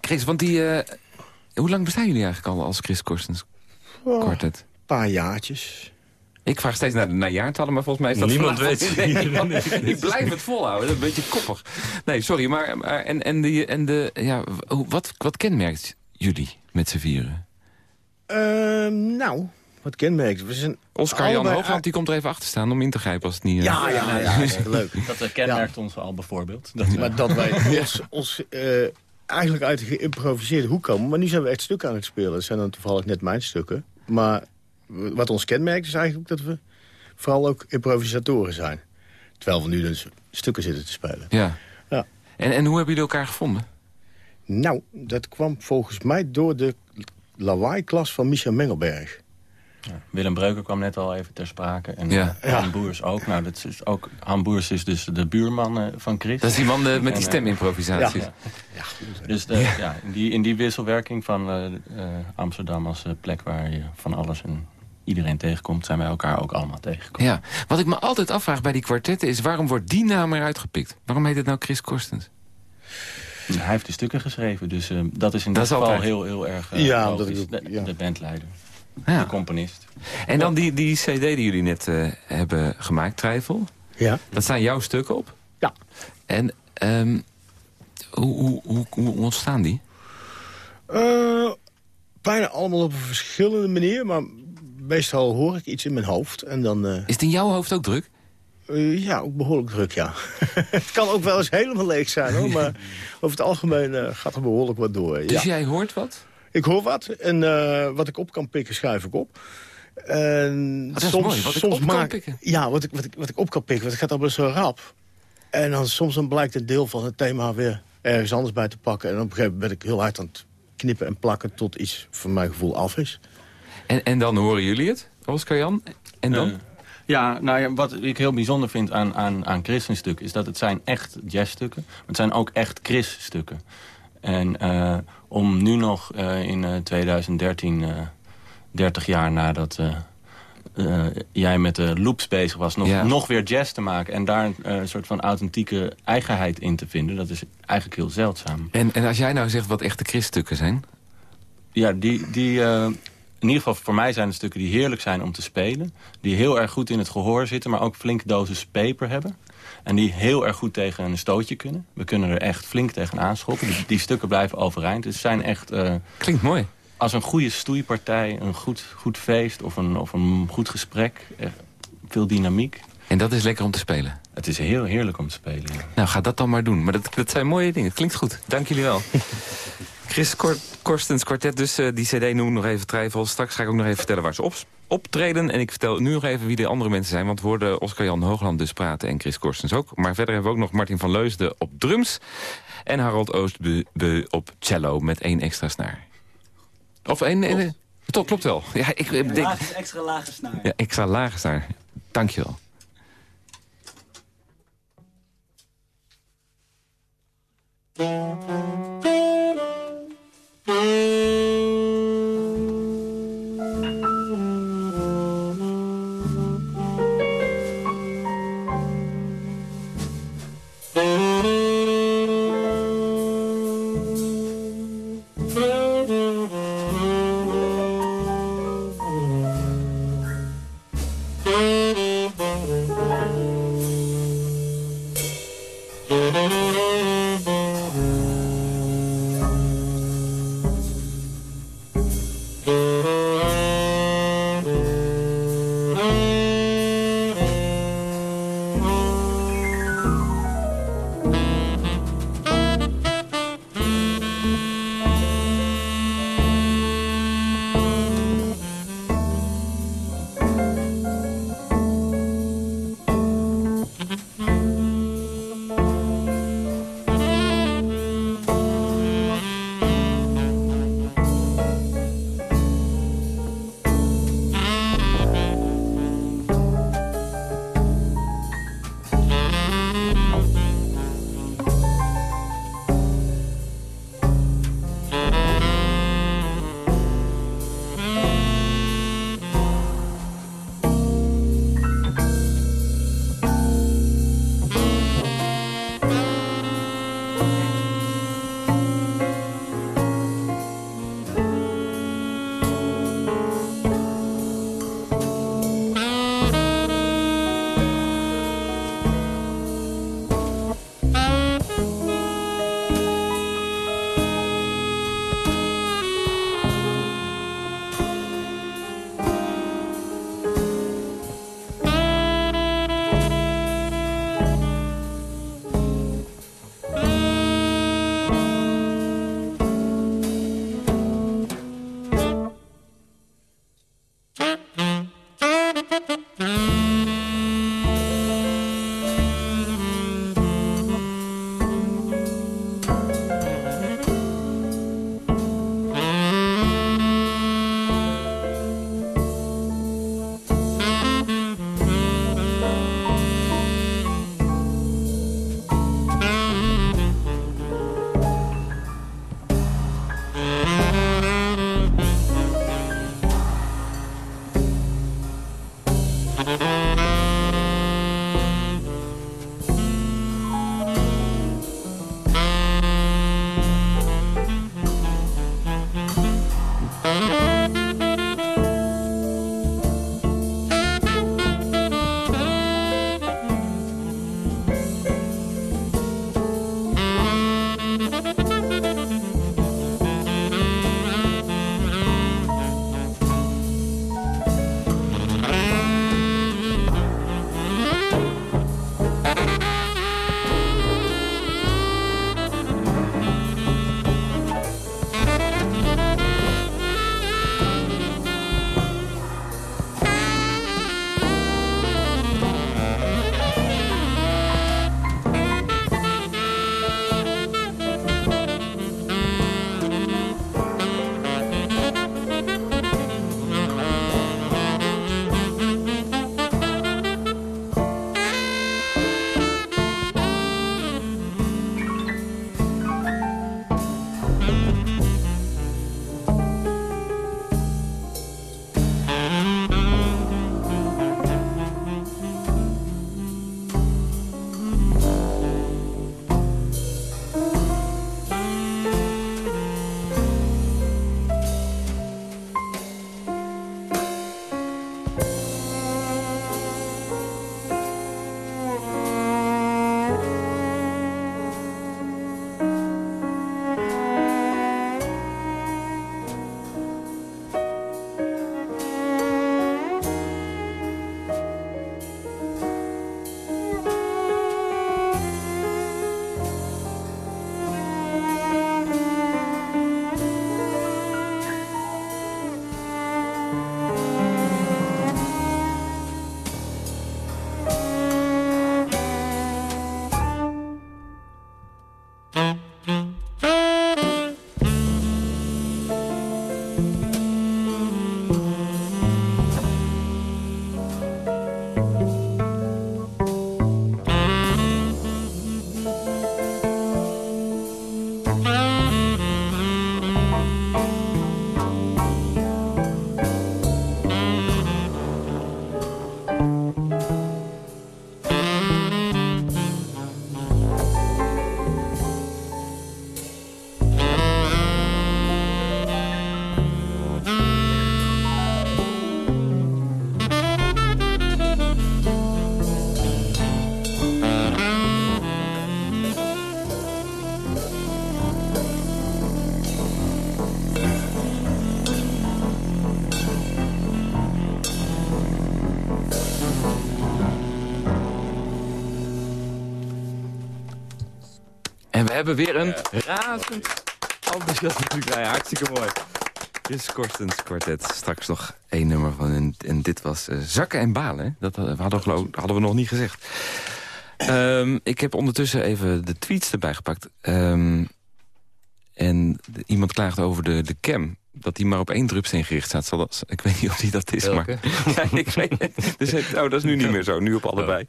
Chris, want die... eh, hoe lang bestaan jullie eigenlijk al als Chris Korstens Oh? Een paar jaartjes. Ik vraag steeds naar, naar jaartallen, maar volgens mij is dat Niemand weet. Nee, ik blijf het volhouden, dat is een beetje koppig. Nee, sorry, maar, maar en, en, die, en de, ja, wat, wat kenmerkt jullie met z'n vieren? Ehm, nou, wat kenmerkt. We zijn Oscar Jan allebei Hoogland die komt er even achter staan om in te grijpen als het niet... eh, Ja, ja, ja, dat is leuk. Dat kenmerkt ons al bijvoorbeeld. Dat, Maar dat wij ons, ons eh, eigenlijk uit de geïmproviseerde hoek komen. Maar nu zijn we echt stukken aan het spelen. Dat zijn dan toevallig net mijn stukken. Maar wat ons kenmerkt is eigenlijk dat we vooral ook improvisatoren zijn. Terwijl we nu dus stukken zitten te spelen. Ja. Ja. En, en hoe hebben jullie elkaar gevonden? Nou, dat kwam volgens mij door de lawaai-klas van Michel Mengelberg. Willem Breuker kwam net al even ter sprake. En Ja. eh, Han Boers ook. Nou, dat is ook, Han Boers is dus de buurman eh, van Chris. Dat is die man eh, met die stemimprovisaties. Ja. Dus de, ja. in, die, in die wisselwerking van eh, eh, Amsterdam als plek waar je van alles en iedereen tegenkomt... zijn wij elkaar ook allemaal tegengekomen. Ja. Wat ik me altijd afvraag bij die kwartetten is... waarom wordt die naam eruit gepikt? Waarom heet het nou Chris Korstens? Hij heeft de stukken geschreven, dus eh, dat is in Dat dit is geval altijd. heel, heel erg uh, Ja, de, ja. de bandleider, Ja. de componist. En dan die, die cd die jullie net eh, hebben gemaakt, Twijfel. Ja. Dat staan jouw stukken op? Ja. En ehm, hoe, hoe, hoe, hoe ontstaan die? Eh, bijna allemaal op een verschillende manier, maar meestal hoor ik iets in mijn hoofd. En dan, eh, Is het in jouw hoofd ook druk? eh, ja, ook behoorlijk druk, ja. het kan ook wel eens helemaal leeg zijn, hoor. Maar over het algemeen eh, gaat er behoorlijk wat door. Ja. Dus jij hoort wat? Ik hoor wat en eh, wat ik op kan pikken, schuif ik op. En dat is mooi, wat ik op kan pikken. Ja, wat ik, wat, ik, wat ik op kan pikken, want het gaat allemaal zo rap. En dan soms dan blijkt een deel van het thema weer ergens anders bij te pakken. En op een gegeven moment ben ik heel hard aan het knippen en plakken... tot iets voor mijn gevoel af is. En, en dan horen jullie het, Oscar Jan? En dan? Eh, ja, nou ja, wat ik heel bijzonder vind aan, aan, aan Chris' stukken... is dat het zijn echt jazzstukken. Maar het zijn ook echt Chris-stukken. En eh, om nu nog eh, in eh, 2013, eh 30 jaar nadat jij met de loops bezig was... Nog, Ja. nog weer jazz te maken en daar een soort van authentieke eigenheid in te vinden... dat is eigenlijk heel zeldzaam. En, en als jij nou zegt wat echte Chris-stukken zijn? Ja, die, die in ieder geval voor mij zijn het stukken die heerlijk zijn om te spelen. Die heel erg goed in het gehoor zitten, maar ook flink dosis peper hebben. En die heel erg goed tegen een stootje kunnen. We kunnen er echt flink tegen aanschoppen. Die, die stukken blijven overeind. Dus het zijn echt eh, Klinkt mooi. als een goede stoeipartij, een goed, goed feest of een, of een goed gesprek. Echt veel dynamiek. En dat is lekker om te spelen. Het is heel heerlijk om te spelen. ja. Nou, ga dat dan maar doen. Maar dat, dat zijn mooie dingen. Het klinkt goed. Dank jullie wel. Chris Kor Korstens kwartet, dus eh, die cd noem nog even twijfel. Straks ga ik ook nog even vertellen waar ze op, optreden. En ik vertel nu nog even wie de andere mensen zijn. Want we hoorden Oscar-Jan Hoogland dus praten en Chris Korstens ook. Maar verder hebben we ook nog Martin van Leusden op drums. En Harold Oostbeu op cello met één extra snaar. Of één... één- Tot, klopt wel. Ja, ik denk... Lage, extra lage snaar. Ja, extra lage snaar. Dankjewel. Yeah. We hebben weer een razend enthousiast publiek. Ja, hartstikke mooi. Chris Korstens kwartet. Straks nog één nummer van. En, en dit was uh, Zakken en Balen. Dat hadden, geloof, hadden we nog niet gezegd. Um, ik heb ondertussen even de tweets erbij gepakt. Um, en iemand klaagt over de, de cam dat hij maar op één drupsteen gericht staat. Zal dat, ik weet niet of die dat is, maar... ja, ik weet, dus, oh, dat is nu niet meer zo, nu op allebei.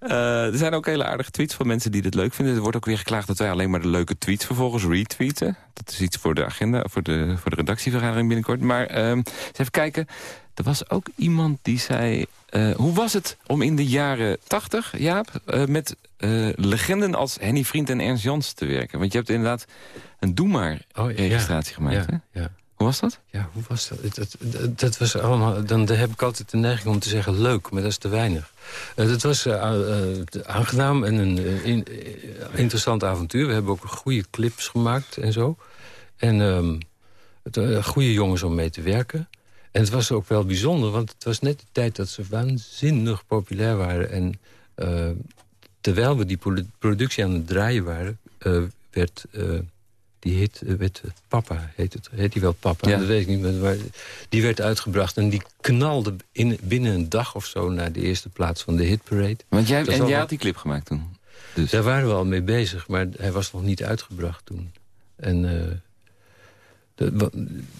Uh, er zijn ook hele aardige tweets van mensen die dit leuk vinden. Er wordt ook weer geklaagd dat wij alleen maar de leuke tweets vervolgens retweeten. Dat is iets voor de agenda, voor de, voor de redactievergadering binnenkort. Maar uh, eens even kijken. Er was ook iemand die zei... Uh, hoe was het om in de jaren tachtig, Jaap, uh, met legenden als Henny Vriend en Ernst Jans te werken? Want je hebt inderdaad een Doe Maar-registratie oh, gemaakt, ja, hè? Ja. Hoe was dat? Ja, hoe was dat? Dat, dat, dat was allemaal, dan heb ik altijd de neiging om te zeggen leuk, maar dat is te weinig. Uh, het was uh, aangenaam en een in, interessant avontuur. We hebben ook goede clips gemaakt en zo. En um, het, goede jongens om mee te werken. En het was ook wel bijzonder, want het was net de tijd dat ze waanzinnig populair waren. En terwijl we die productie aan het draaien waren, werd die hit eh, werd Papa, heet, het, heet die wel Papa? Ja. Dat weet ik niet, maar die werd uitgebracht. En die knalde in, binnen een dag of zo naar de eerste plaats van de hitparade. Want jij, en jij had die clip gemaakt toen? Dus. Daar waren we al mee bezig, maar hij was nog niet uitgebracht toen. En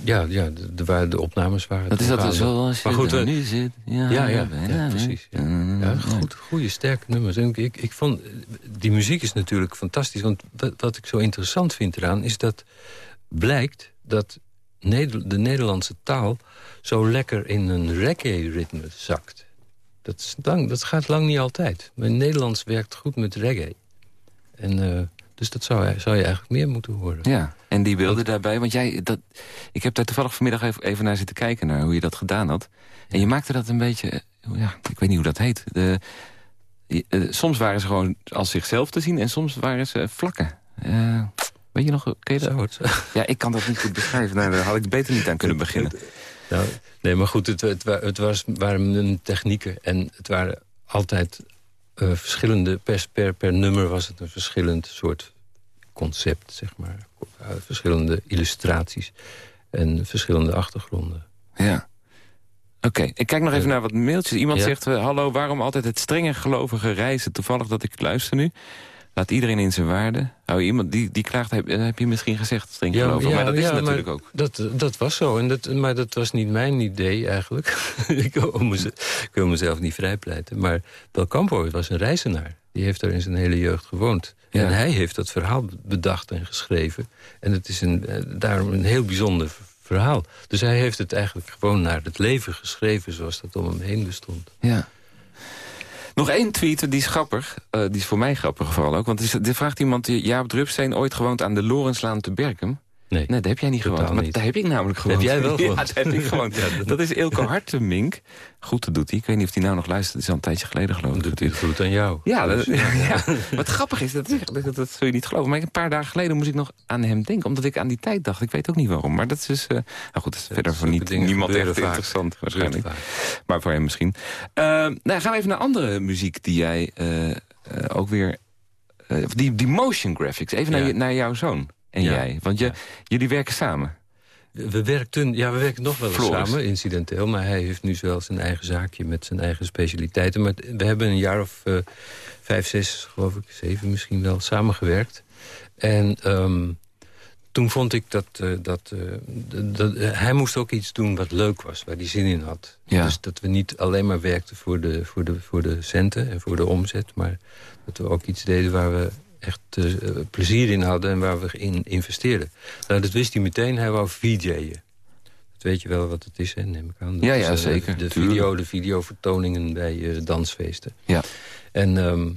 ja, ja de, de, de opnames waren... Dat is dat zoals maar goed, je nu zit. Ja, ja, ja, ja, precies. Ja. goed, goede, sterke nummers. En ik, ik vond, die muziek is natuurlijk fantastisch. Want wat, wat ik zo interessant vind eraan... is dat blijkt dat de Nederlandse taal... zo lekker in een reggae-ritme zakt. Dat, is lang, dat gaat lang niet altijd. Maar Nederlands werkt goed met reggae. En... Uh, dus dat zou, zou je eigenlijk meer moeten horen. Ja, en die beelden daarbij, want jij, dat, ik heb daar toevallig vanmiddag even, even naar zitten kijken... naar hoe je dat gedaan had. En je maakte dat een beetje, eh, ja, ik weet niet hoe dat heet. De, eh, soms waren ze gewoon als zichzelf te zien en soms waren ze vlakken. Uh, weet je nog, ken je dat? Ja, ik kan dat niet goed beschrijven. Nou, daar had ik beter niet aan kunnen beginnen. Nou, nee, maar goed, het, het, het was, waren technieken en het waren altijd uh, verschillende, per, per, per nummer was het een verschillend soort concept, zeg maar. Uh, verschillende illustraties en verschillende achtergronden. Ja. Oké, ik kijk nog even naar wat mailtjes. Iemand zegt, hallo, waarom altijd het strenge gelovige reizen? Toevallig dat ik luister nu. Laat iedereen in zijn waarde. Nou, iemand die, die klaagt, heb, heb je misschien gezegd, streng ja, geloven. maar dat is natuurlijk ook. Dat, dat was zo, en dat, maar dat was niet mijn idee eigenlijk. ik, wil mezelf, ik wil mezelf niet vrijpleiten. Maar Belcampo was een reizenaar. Die heeft daar in zijn hele jeugd gewoond. En hij heeft dat verhaal bedacht en geschreven. En het is een, eh, daarom een heel bijzonder verhaal. Dus hij heeft het eigenlijk gewoon naar het leven geschreven... zoals dat om hem heen bestond. Ja. Nog één tweet, die is grappig. Uh, die is voor mij grappig vooral ook. Want er vraagt iemand, Jaap Drupsteen ooit gewoond aan de Lorenslaan te Berkem? Nee, nee, dat heb jij niet gewoond. Maar daar heb ik namelijk gewoond. Heb jij wel gewoond? Ja, heb ik gewoond. dat is Ilko Hartemink. Goed, dat doet hij. Ik weet niet of hij nou nog luistert. Dat is al een tijdje geleden geloof ik. Doet hij goed aan jou. Ja, dat, ja. wat grappig is, dat, dat, dat, zul je niet geloven. Maar een paar dagen geleden moest ik nog aan hem denken. Omdat ik aan die tijd dacht. Ik weet ook niet waarom. Maar dat is dus... Uh, nou goed, dat is verder voor niet, niemand echt interessant waarschijnlijk. Maar voor hem misschien. Uh, nou, gaan we even naar andere muziek die jij uh, ook weer... die, die motion graphics. Even naar, naar jouw zoon en jij? Want je, jullie werken samen. We werken, ja, we werken nog wel eens samen, incidenteel. Maar hij heeft nu wel zijn eigen zaakje met zijn eigen specialiteiten. Maar we hebben een jaar of uh, vijf, zes, geloof ik, zeven misschien wel, samengewerkt. En um, toen vond ik dat, uh, dat, uh, dat hij moest ook iets doen wat leuk was, waar hij zin in had. Ja. Dus dat we niet alleen maar werkten voor de, voor, de, voor de centen en voor de omzet... maar dat we ook iets deden waar we echt uh, plezier in hadden en waar we in investeerden. Nou, dat wist hij meteen, hij wou VJ'en. Dat weet je wel wat het is, hè, neem ik aan. Dat ja, ja, is, uh, zeker. De, video, de videovertoningen bij uh, dansfeesten. Ja. En um,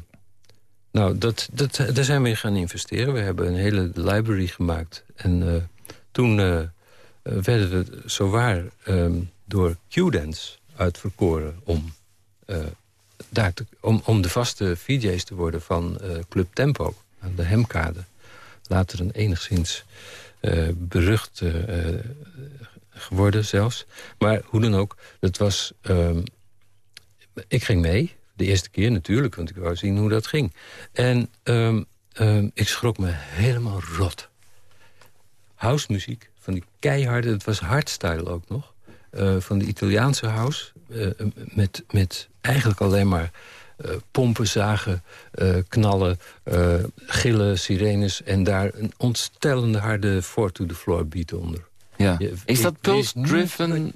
nou, dat, dat, daar zijn we in gaan investeren. We hebben een hele library gemaakt. En toen werden we zowaar um, door Q-Dance uitverkoren om om, om de vaste VJ's te worden van uh, Club Tempo. De Hemkade. Later een enigszins uh, berucht uh, geworden zelfs. Maar hoe dan ook, dat was... Um, ik ging mee, de eerste keer natuurlijk, want ik wou zien hoe dat ging. En um, ehm, ik schrok me helemaal rot. Housemuziek, van die keiharde... Het was hardstyle ook nog. Van de Italiaanse house. Met, met eigenlijk alleen maar uh, pompen, zagen, knallen, gillen, sirenes... en daar een ontstellende harde four to the floor beat onder. Ja. is dat pulse-driven?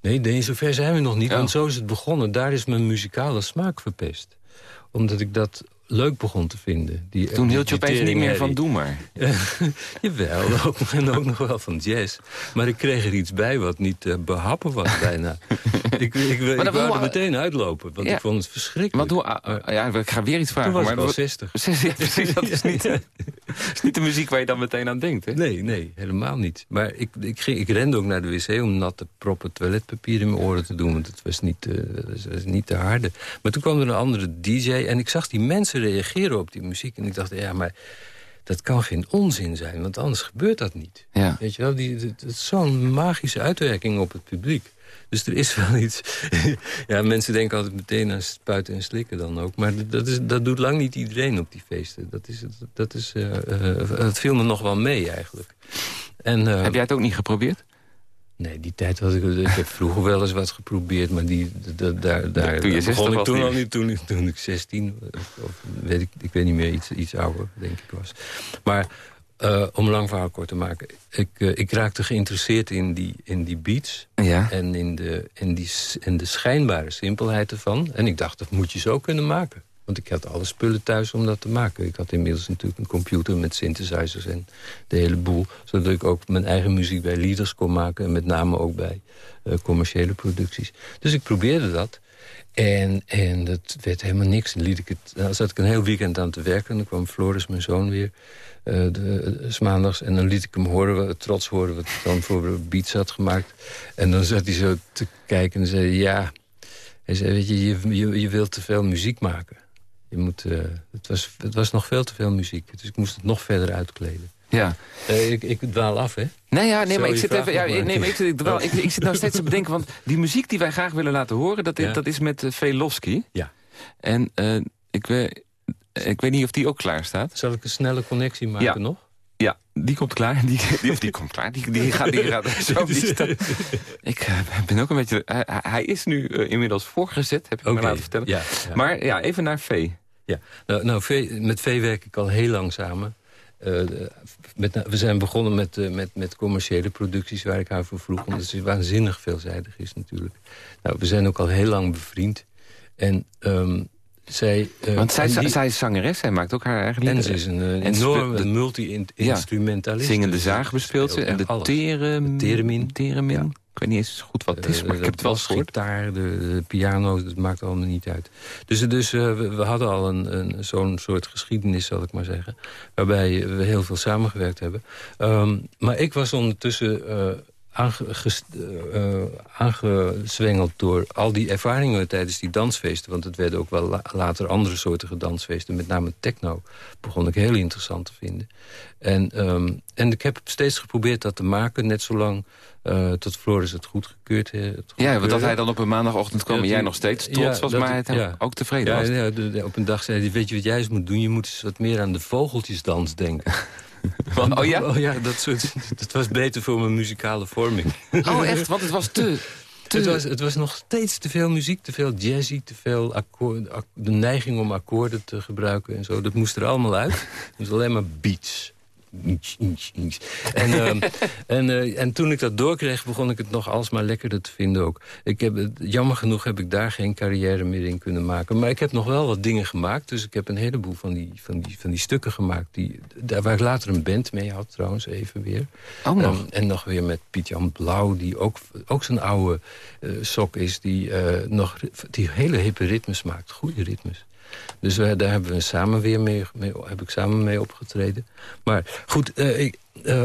Nee, nee, zover zijn we nog niet. Want zo is het begonnen. Daar is mijn muzikale smaak verpest. Omdat ik dat leuk begon te vinden. Die, Toen hield je opeens niet meer van Doe maar. Jawel, ook, en ook nog wel van jazz. Maar ik kreeg er iets bij wat niet uh, behappen was bijna. ik ik, ik, ik wou er meteen uitlopen, want ik vond het verschrikkelijk. Maar doe, uh, ja, ik ga weer iets vragen. Toen was maar ik wel 60. Ja, precies, dat is niet, is niet de muziek waar je dan meteen aan denkt. Hè? Nee, nee, helemaal niet. Maar ik, ik, ging, ik rende ook naar de wc om natte proppen toiletpapier in mijn oren te doen. Want het was niet, uh, het was niet te harde. Maar toen kwam er een andere DJ en ik zag die mensen reageren op die muziek. En ik dacht, ja, maar dat kan geen onzin zijn, want anders gebeurt dat niet. Ja. Weet je wel, die, is zo'n magische uitwerking op het publiek. Dus er is wel iets... ja, mensen denken altijd meteen aan spuiten en slikken dan ook. Maar dat, is, dat doet lang niet iedereen op die feesten. Dat, is, dat, is, uh, uh, dat viel me nog wel mee eigenlijk. En, uh, Heb jij het ook niet geprobeerd? Nee, die tijd had ik... Ik heb vroeger wel eens wat geprobeerd, maar die, daar, daar toen je begon ik toen al niet. Toen, toen ik 16, of weet ik, ik weet niet meer, iets, iets ouder, denk ik was. Maar uh, om lang verhaal kort te maken. Ik, uh, ik raakte geïnteresseerd in die, in die beats. Ja. En in de, in, die, in de schijnbare simpelheid ervan. En ik dacht, dat moet je zo kunnen maken. Want ik had alle spullen thuis om dat te maken. Ik had inmiddels natuurlijk een computer met synthesizers en de hele boel. Zodat ik ook mijn eigen muziek bij leaders kon maken. En met name ook bij uh, commerciële producties. Dus ik probeerde dat. En, en dat werd helemaal niks. Dan liet ik het, dan zat ik een heel weekend aan te werken. En dan kwam Floris, mijn zoon, weer. Uh, maandags. En dan liet ik hem horen, trots horen wat ik dan voor beats had gemaakt. En dan zat hij zo te kijken en zei ja... Hij zei, weet je, je, je, je wilt te veel muziek maken. Je moet, uh, het, was, het was nog veel te veel muziek. Dus ik moest het nog verder uitkleden. Ja. Uh, ik, ik dwaal af, hè? Nee, ja, nee, maar ik zit even. Ja, nee, maar ik zit, ik, ik, ik, zit nou steeds te bedenken, want die muziek die wij graag willen laten horen, dat, ja. dat is met uh, Velofsky. Ja. En uh, ik, weet, ik weet niet of die ook klaar staat. Zal ik een snelle connectie maken ja. nog? Ja, die komt klaar. Die, die, of die komt klaar. Die, die gaat, die gaat zo niet Ik ben ook een beetje... Hij, hij is nu inmiddels voorgezet, heb ik okay. me laten vertellen. Ja, ja. Maar ja, even naar V. Ja, nou, nou v, met V werk ik al heel lang samen. Uh, met, we zijn begonnen met, uh, met, met commerciële producties waar ik haar voor vroeg. Omdat ze waanzinnig veelzijdig is natuurlijk. Nou, we zijn ook al heel lang bevriend. En um, zij... Uh, Want zij, die, zij is zangeres, zij maakt ook haar eigen En ze is een enorme multi-instrumentalist. Ja, zingende zaag bespeelt ze. En de terem, teremin. teremin. Ja. Ik weet niet eens goed wat het is, maar ik heb het wel gehoord. gitaar, de, de piano, dat maakt allemaal niet uit. Dus, dus uh, we, we, hadden al een, een, zo'n soort geschiedenis, zal ik maar zeggen. Waarbij we heel veel samengewerkt hebben. Um, maar ik was ondertussen aangezwengeld door al die ervaringen tijdens die dansfeesten. Want het werden ook wel la later andere soorten dansfeesten. Met name techno begon ik heel interessant te vinden. En, um, en ik heb steeds geprobeerd dat te maken, net zolang... Uh, tot Floris het goedgekeurd heeft. Ja, want dat hij dan op een maandagochtend kwam ja, en jij nog steeds trots ja, was, maar hij ja. ook tevreden was. Ja, op een dag zei hij, weet je wat jij eens moet doen? Je moet eens wat meer aan de vogeltjesdans denken. Want, oh ja? Oh ja, dat, soort, dat was beter voor mijn muzikale vorming. Oh echt? Want het was te... te... Het, was, het was nog steeds te veel muziek, te veel jazzy, te veel akkoord, de neiging om akkoorden te gebruiken en zo. Dat moest er allemaal uit. Het was alleen maar beats. En, uh, en, uh, en toen ik dat doorkreeg, begon ik het nog alsmaar lekkerder te vinden ook. Ik heb, jammer genoeg heb ik daar geen carrière meer in kunnen maken. Maar ik heb nog wel wat dingen gemaakt. Dus ik heb een heleboel van die, van die, van die stukken gemaakt. Die, daar waar ik later een band mee had trouwens, even weer. Oh, nog. Um, en nog weer met Piet-Jan Blauw, die ook, ook zo'n oude uh, sok is. Die, nog, die hele hippe ritmes maakt, goede ritmes. Dus uh, daar hebben we samen weer mee, heb ik samen mee opgetreden. Maar goed, uh, ik, uh,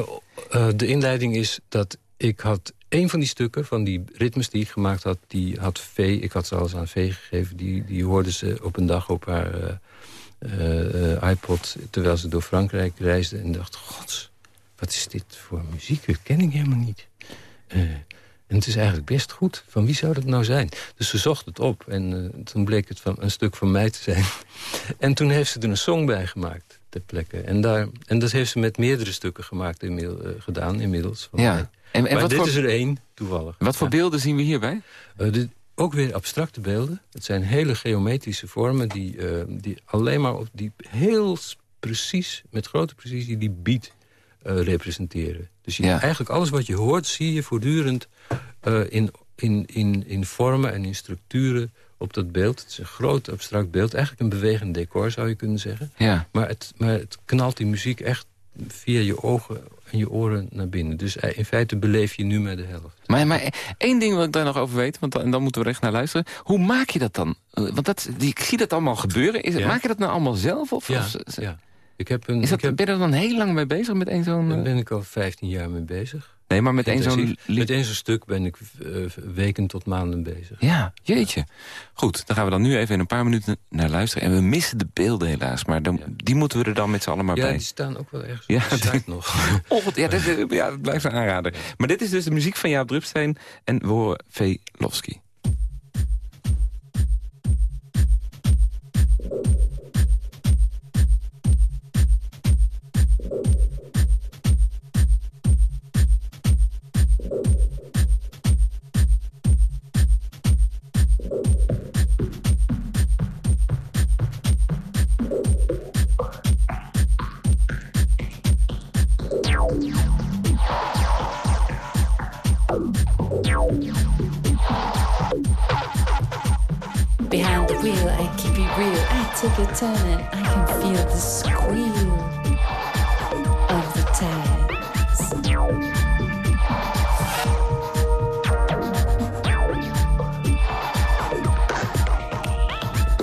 de inleiding is dat ik had een van die stukken, van die ritmes die ik gemaakt had... die had V, ik had ze alles aan V gegeven... die, die hoorde ze op een dag op haar iPod... terwijl ze door Frankrijk reisde en dacht... gods, wat is dit voor muziek? Dat ken ik helemaal niet. En het is eigenlijk best goed. Van wie zou dat nou zijn? Dus ze zocht het op. En uh, toen bleek het van, een stuk van mij te zijn. en toen heeft ze er een song bij gemaakt. ter plekke. En, daar, en dat heeft ze met meerdere stukken gemaakt inmiddel, uh, gedaan inmiddels. Ja. En, en maar wat dit voor, is er één, toevallig. wat voor Ja. beelden zien we hierbij? Eh, dit, ook weer abstracte beelden. Het zijn hele geometrische vormen die, eh, die alleen maar op die heel precies, met grote precisie, die beat eh, representeren. Dus je, Ja. eigenlijk alles wat je hoort, zie je voortdurend eh, in, in, in, in vormen en in structuren op dat beeld. Het is een groot abstract beeld. Eigenlijk een bewegend decor, zou je kunnen zeggen. Ja. Maar het, maar het knalt die muziek echt via je ogen en je oren naar binnen. Dus eh, in feite beleef je nu maar de helft. Maar, maar één ding wat ik daar nog over weet, want dan, en dan moeten we er echt naar luisteren. Hoe maak je dat dan? Eh, Want dat, die, ik zie dat allemaal gebeuren. Is, Ja. Maak je dat nou allemaal zelf? Of, Ja, of- ja. Ik heb een, Is dat, ik heb, Ben je er dan heel lang mee bezig met één zo'n... daar eh, ben ik al 15 jaar mee bezig. Nee, maar met één zo'n... Met één zo'n stuk ben ik eh, weken tot maanden bezig. Ja, jeetje. Goed, dan gaan we dan nu even in een paar minuten naar luisteren. En we missen de beelden helaas, maar dan, die moeten we er dan met z'n allen maar ja, bij. die staan ook wel ergens Ja, op de nog. Oh, ja, dat, ja, dat blijft een aanrader. Maar dit is dus de muziek van Jaap Drupsteen en we horen Velofsky. Take turn and I can feel the squeal of the tides.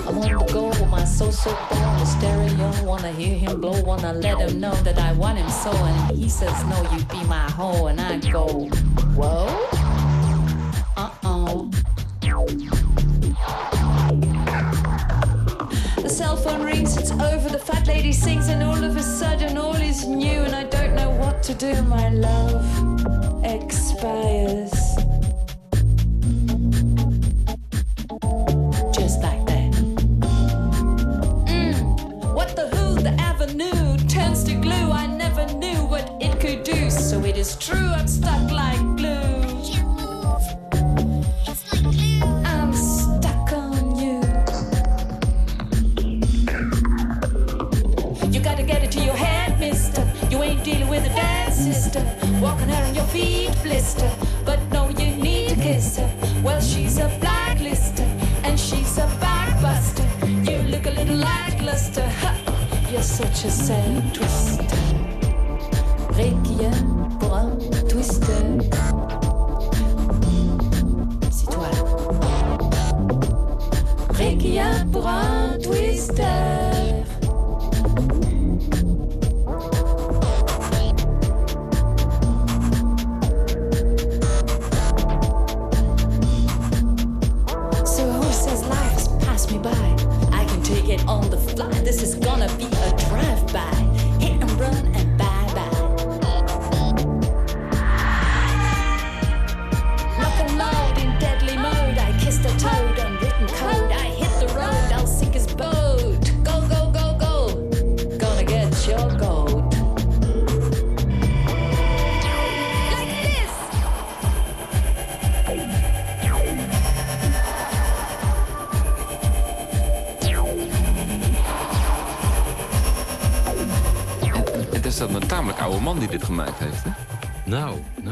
On the go my so so bone, stereo. Wanna hear him blow, wanna let him know that I want him so. And he says, No, you be my hoe. And I go, Whoa? Uh uh. Cell phone rings, it's over, the fat lady sings, and all of a sudden all is new, and I don't know what to do. My love expires. Blister. But no, you need to kiss her. Well, she's a blacklister, and she's a backbuster. You look a little lackluster. Ha! You're such a sad twister. Requiem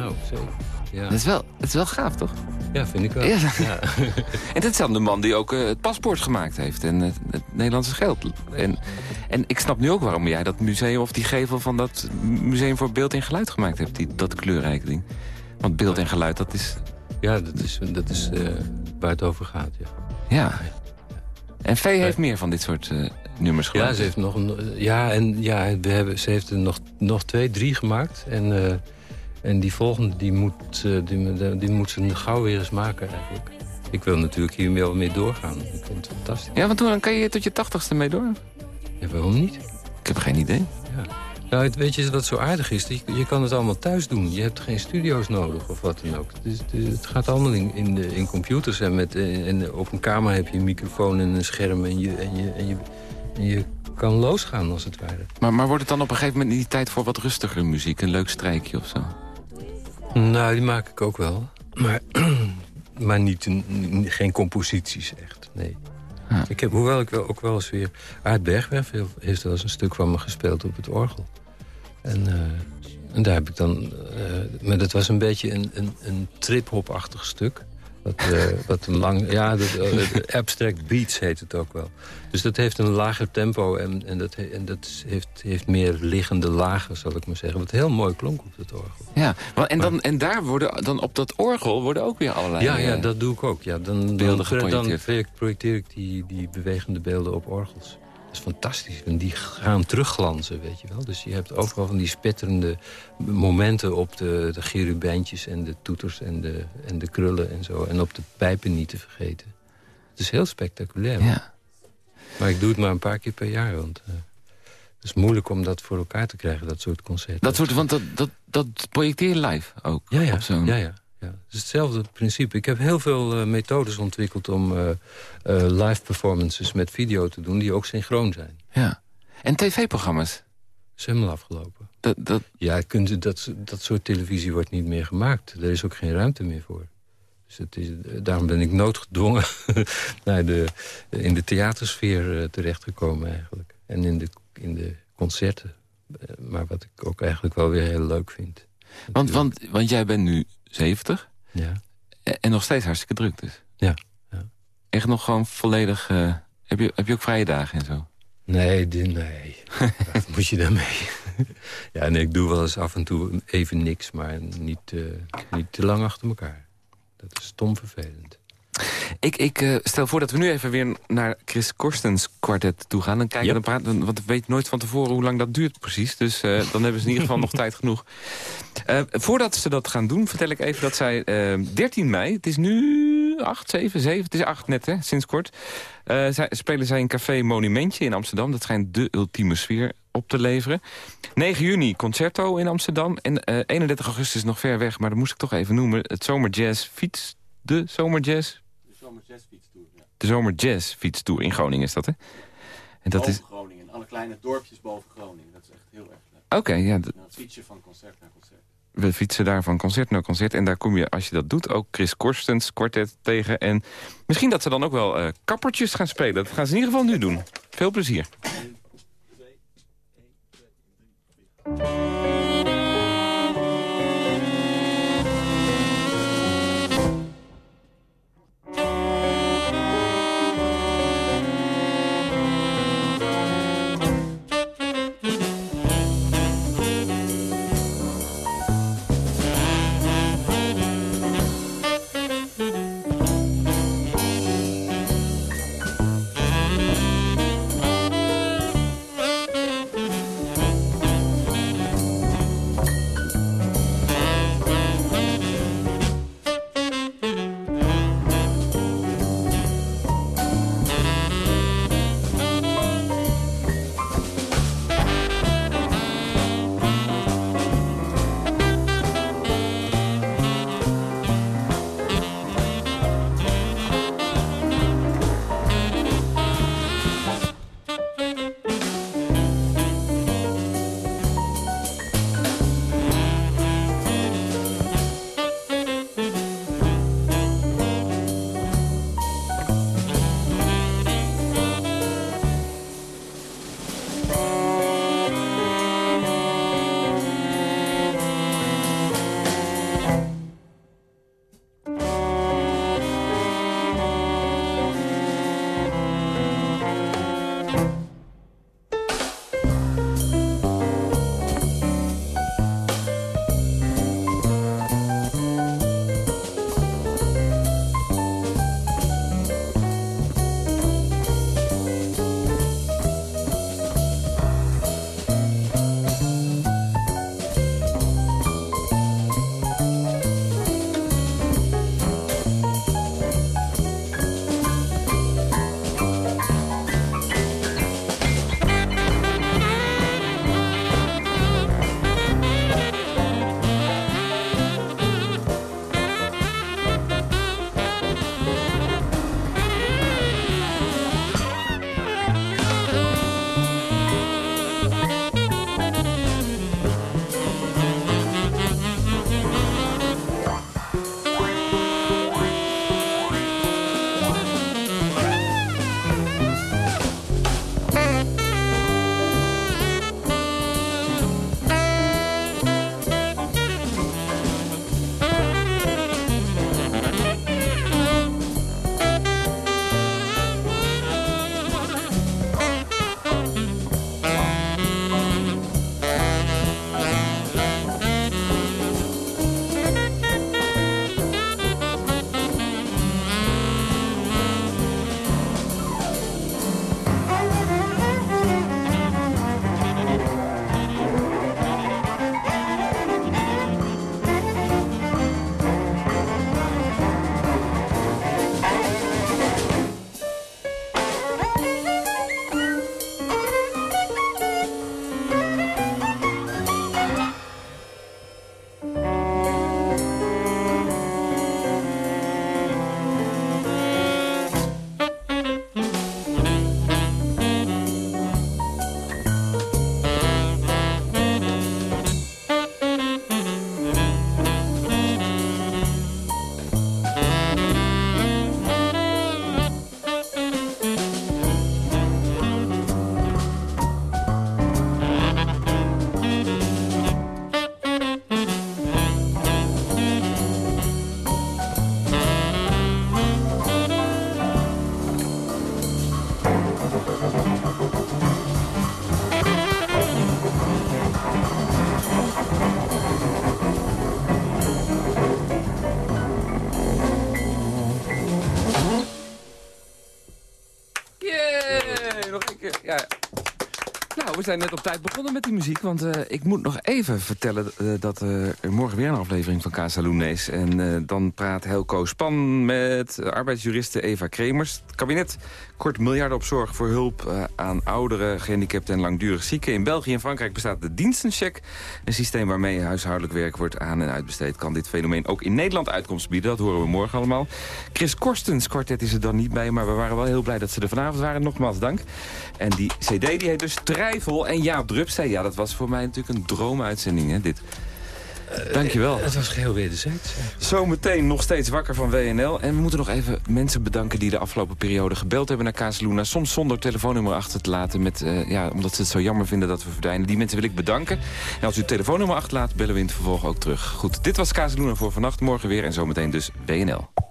Nou, zo. Ja, Dat is wel, het is wel gaaf, toch? ja vind ik wel. Ja. Ja. En dat is dan de man die ook eh, het paspoort gemaakt heeft en het, het Nederlandse geld. En, en ik snap nu ook waarom jij dat museum of die gevel van dat museum voor beeld en geluid gemaakt hebt. Die, dat kleurrijke ding. Want beeld en geluid, dat is... Ja, dat is, dat is eh, waar het over gaat, ja. Ja. En Vee heeft meer van dit soort eh, nummers Ja, gemaakt. ze heeft, nog een, ja, en, ja we hebben, ze heeft er nog, nog twee, drie gemaakt. En, eh, en die volgende, die moet, eh, die, die moet ze gauw weer eens maken eigenlijk. Ik wil natuurlijk hier wel mee doorgaan. Ik vind het fantastisch. Ja, want hoe lang kan je tot je tachtigste mee door? Ja, waarom niet? Ik heb geen idee. Ja. Nou, het, weet je wat zo aardig is? Je, je kan het allemaal thuis doen. Je hebt geen studio's nodig of wat dan ook. Het, gaat allemaal in, in, de, in computers. En, met, eh, en op een kamer heb je een microfoon en een scherm. En je, en je, en je, en je kan losgaan, als het ware. Maar, maar wordt het dan op een gegeven moment niet tijd voor wat rustiger muziek? Een leuk strijkje of zo? Nou, die maak ik ook wel. Maar, maar niet, een- geen composities, echt. Nee. Ja. Ik heb, hoewel ik wel, ook wel eens weer... Aard Bergwerf heeft- heeft wel eens een stuk van me gespeeld op het orgel. En, eh, en daar heb ik dan... eh, maar dat was een beetje een, een, een trip-hop-achtig stuk. Wat, eh, wat een lang... Ja, dat, eh, abstract beats heet het ook wel. Dus dat heeft een lager tempo en, en dat, en dat heeft, heeft meer liggende lagen, zal ik maar zeggen. Wat heel mooi klonk op het orgel. Ja, wel, en, dan, en daar worden dan op dat orgel worden ook weer allerlei... Ja, ja, eh, dat doe ik ook. Ja, dan, beelden dan, dan projecteer ik die, die bewegende beelden op orgels. Dat is fantastisch. En die gaan terugglanzen, weet je wel. Dus je hebt overal van die spetterende momenten op de, de cherubijntjes en de toeters en de, en de krullen en zo. En op de pijpen niet te vergeten. Het is heel spectaculair. Ja. Maar ik doe het maar een paar keer per jaar. Want eh, het is moeilijk om dat voor elkaar te krijgen, dat soort concerten. Dat soort, want dat, dat, dat projecteer je live ook Ja, ja. op ja, ja, ja. Het is hetzelfde principe. Ik heb heel veel eh, methodes ontwikkeld om eh, eh, live performances met video te doen... die ook synchroon zijn. Ja. En tv-programma's? Dat is helemaal afgelopen. Dat, dat, Ja, kunt dat, dat soort televisie wordt niet meer gemaakt. Er is ook geen ruimte meer voor. Dus het is, daarom ben ik noodgedwongen naar de, in de theatersfeer terechtgekomen eigenlijk. En in de, in de concerten. Maar wat ik ook eigenlijk wel weer heel leuk vind. want, want, want jij bent nu 70 Ja. en en nog steeds hartstikke druk dus. Ja, ja. Echt nog gewoon volledig... eh, heb, je, heb je ook vrije dagen en zo? Nee, nee. Wat moet je daarmee? ja, nee, ik doe wel eens af en toe even niks, maar niet, eh, niet te lang achter elkaar. Dat is stom vervelend. Ik, ik eh, stel voor dat we nu even weer naar Chris Korstens kwartet toe gaan. En kijken, dan praten, want ik weet nooit van tevoren hoe lang dat duurt precies. Dus eh, dan hebben ze in ieder geval nog tijd genoeg. Eh, voordat ze dat gaan doen, vertel ik even dat zij eh 13 mei... het is nu 8, 7, 7, het is 8 net, hè, sinds kort... zij, spelen zij een café Monumentje in Amsterdam. Dat schijnt de ultieme sfeer op te leveren. 9 juni Concerto in Amsterdam. En eh 31 augustus is nog ver weg, maar dat moest ik toch even noemen. Het Zomerjazz Fiets de Zomerjazz... De zomerjazzfietstoer, ja. De zomerjazzfietstoer in Groningen is dat, hè? En dat boven is... Groningen, alle kleine dorpjes boven Groningen. Dat is echt heel erg leuk. Oké, okay, ja. Dan fietsen van concert naar concert. We fietsen daar van concert naar concert. En daar kom je, als je dat doet, ook Chris Korstens kwartet tegen. En misschien dat ze dan ook wel uh, kappertjes gaan spelen. Dat gaan ze in ieder geval nu doen. Veel plezier. 1, 2, 1, 2, 3. altijd begonnen met die muziek. Want uh, ik moet nog even vertellen uh, dat uh, er morgen weer een aflevering van Casa is. En dan praat Helco Span met arbeidsjuriste Eva Kremers. Het kabinet kort miljarden op zorg voor hulp aan ouderen, gehandicapten en langdurig zieken. In België en Frankrijk bestaat de dienstencheck. Een systeem waarmee huishoudelijk werk wordt aan- en uitbesteed. Kan dit fenomeen ook in Nederland uitkomst bieden? Dat horen we morgen allemaal. Chris Korstens kwartet is er dan niet bij, maar we waren wel heel blij dat ze er vanavond waren. Nogmaals dank. En die cd die heet dus Trijfel en Jaap Drups ja, dat was voor mij natuurlijk een droomuitzending, hè, dit. Dankjewel. Uh, het was geheel wederzijds. Zometeen nog steeds wakker van WNL. En we moeten nog even mensen bedanken die de afgelopen periode gebeld hebben naar Casaluna. Soms zonder telefoonnummer achter te laten, met, uh, ja, omdat ze het zo jammer vinden dat we verdwijnen. Die mensen wil ik bedanken. En als u het telefoonnummer achterlaat, bellen we in het vervolg ook terug. Goed, dit was Casaluna voor vannacht. Morgen weer en zometeen dus WNL.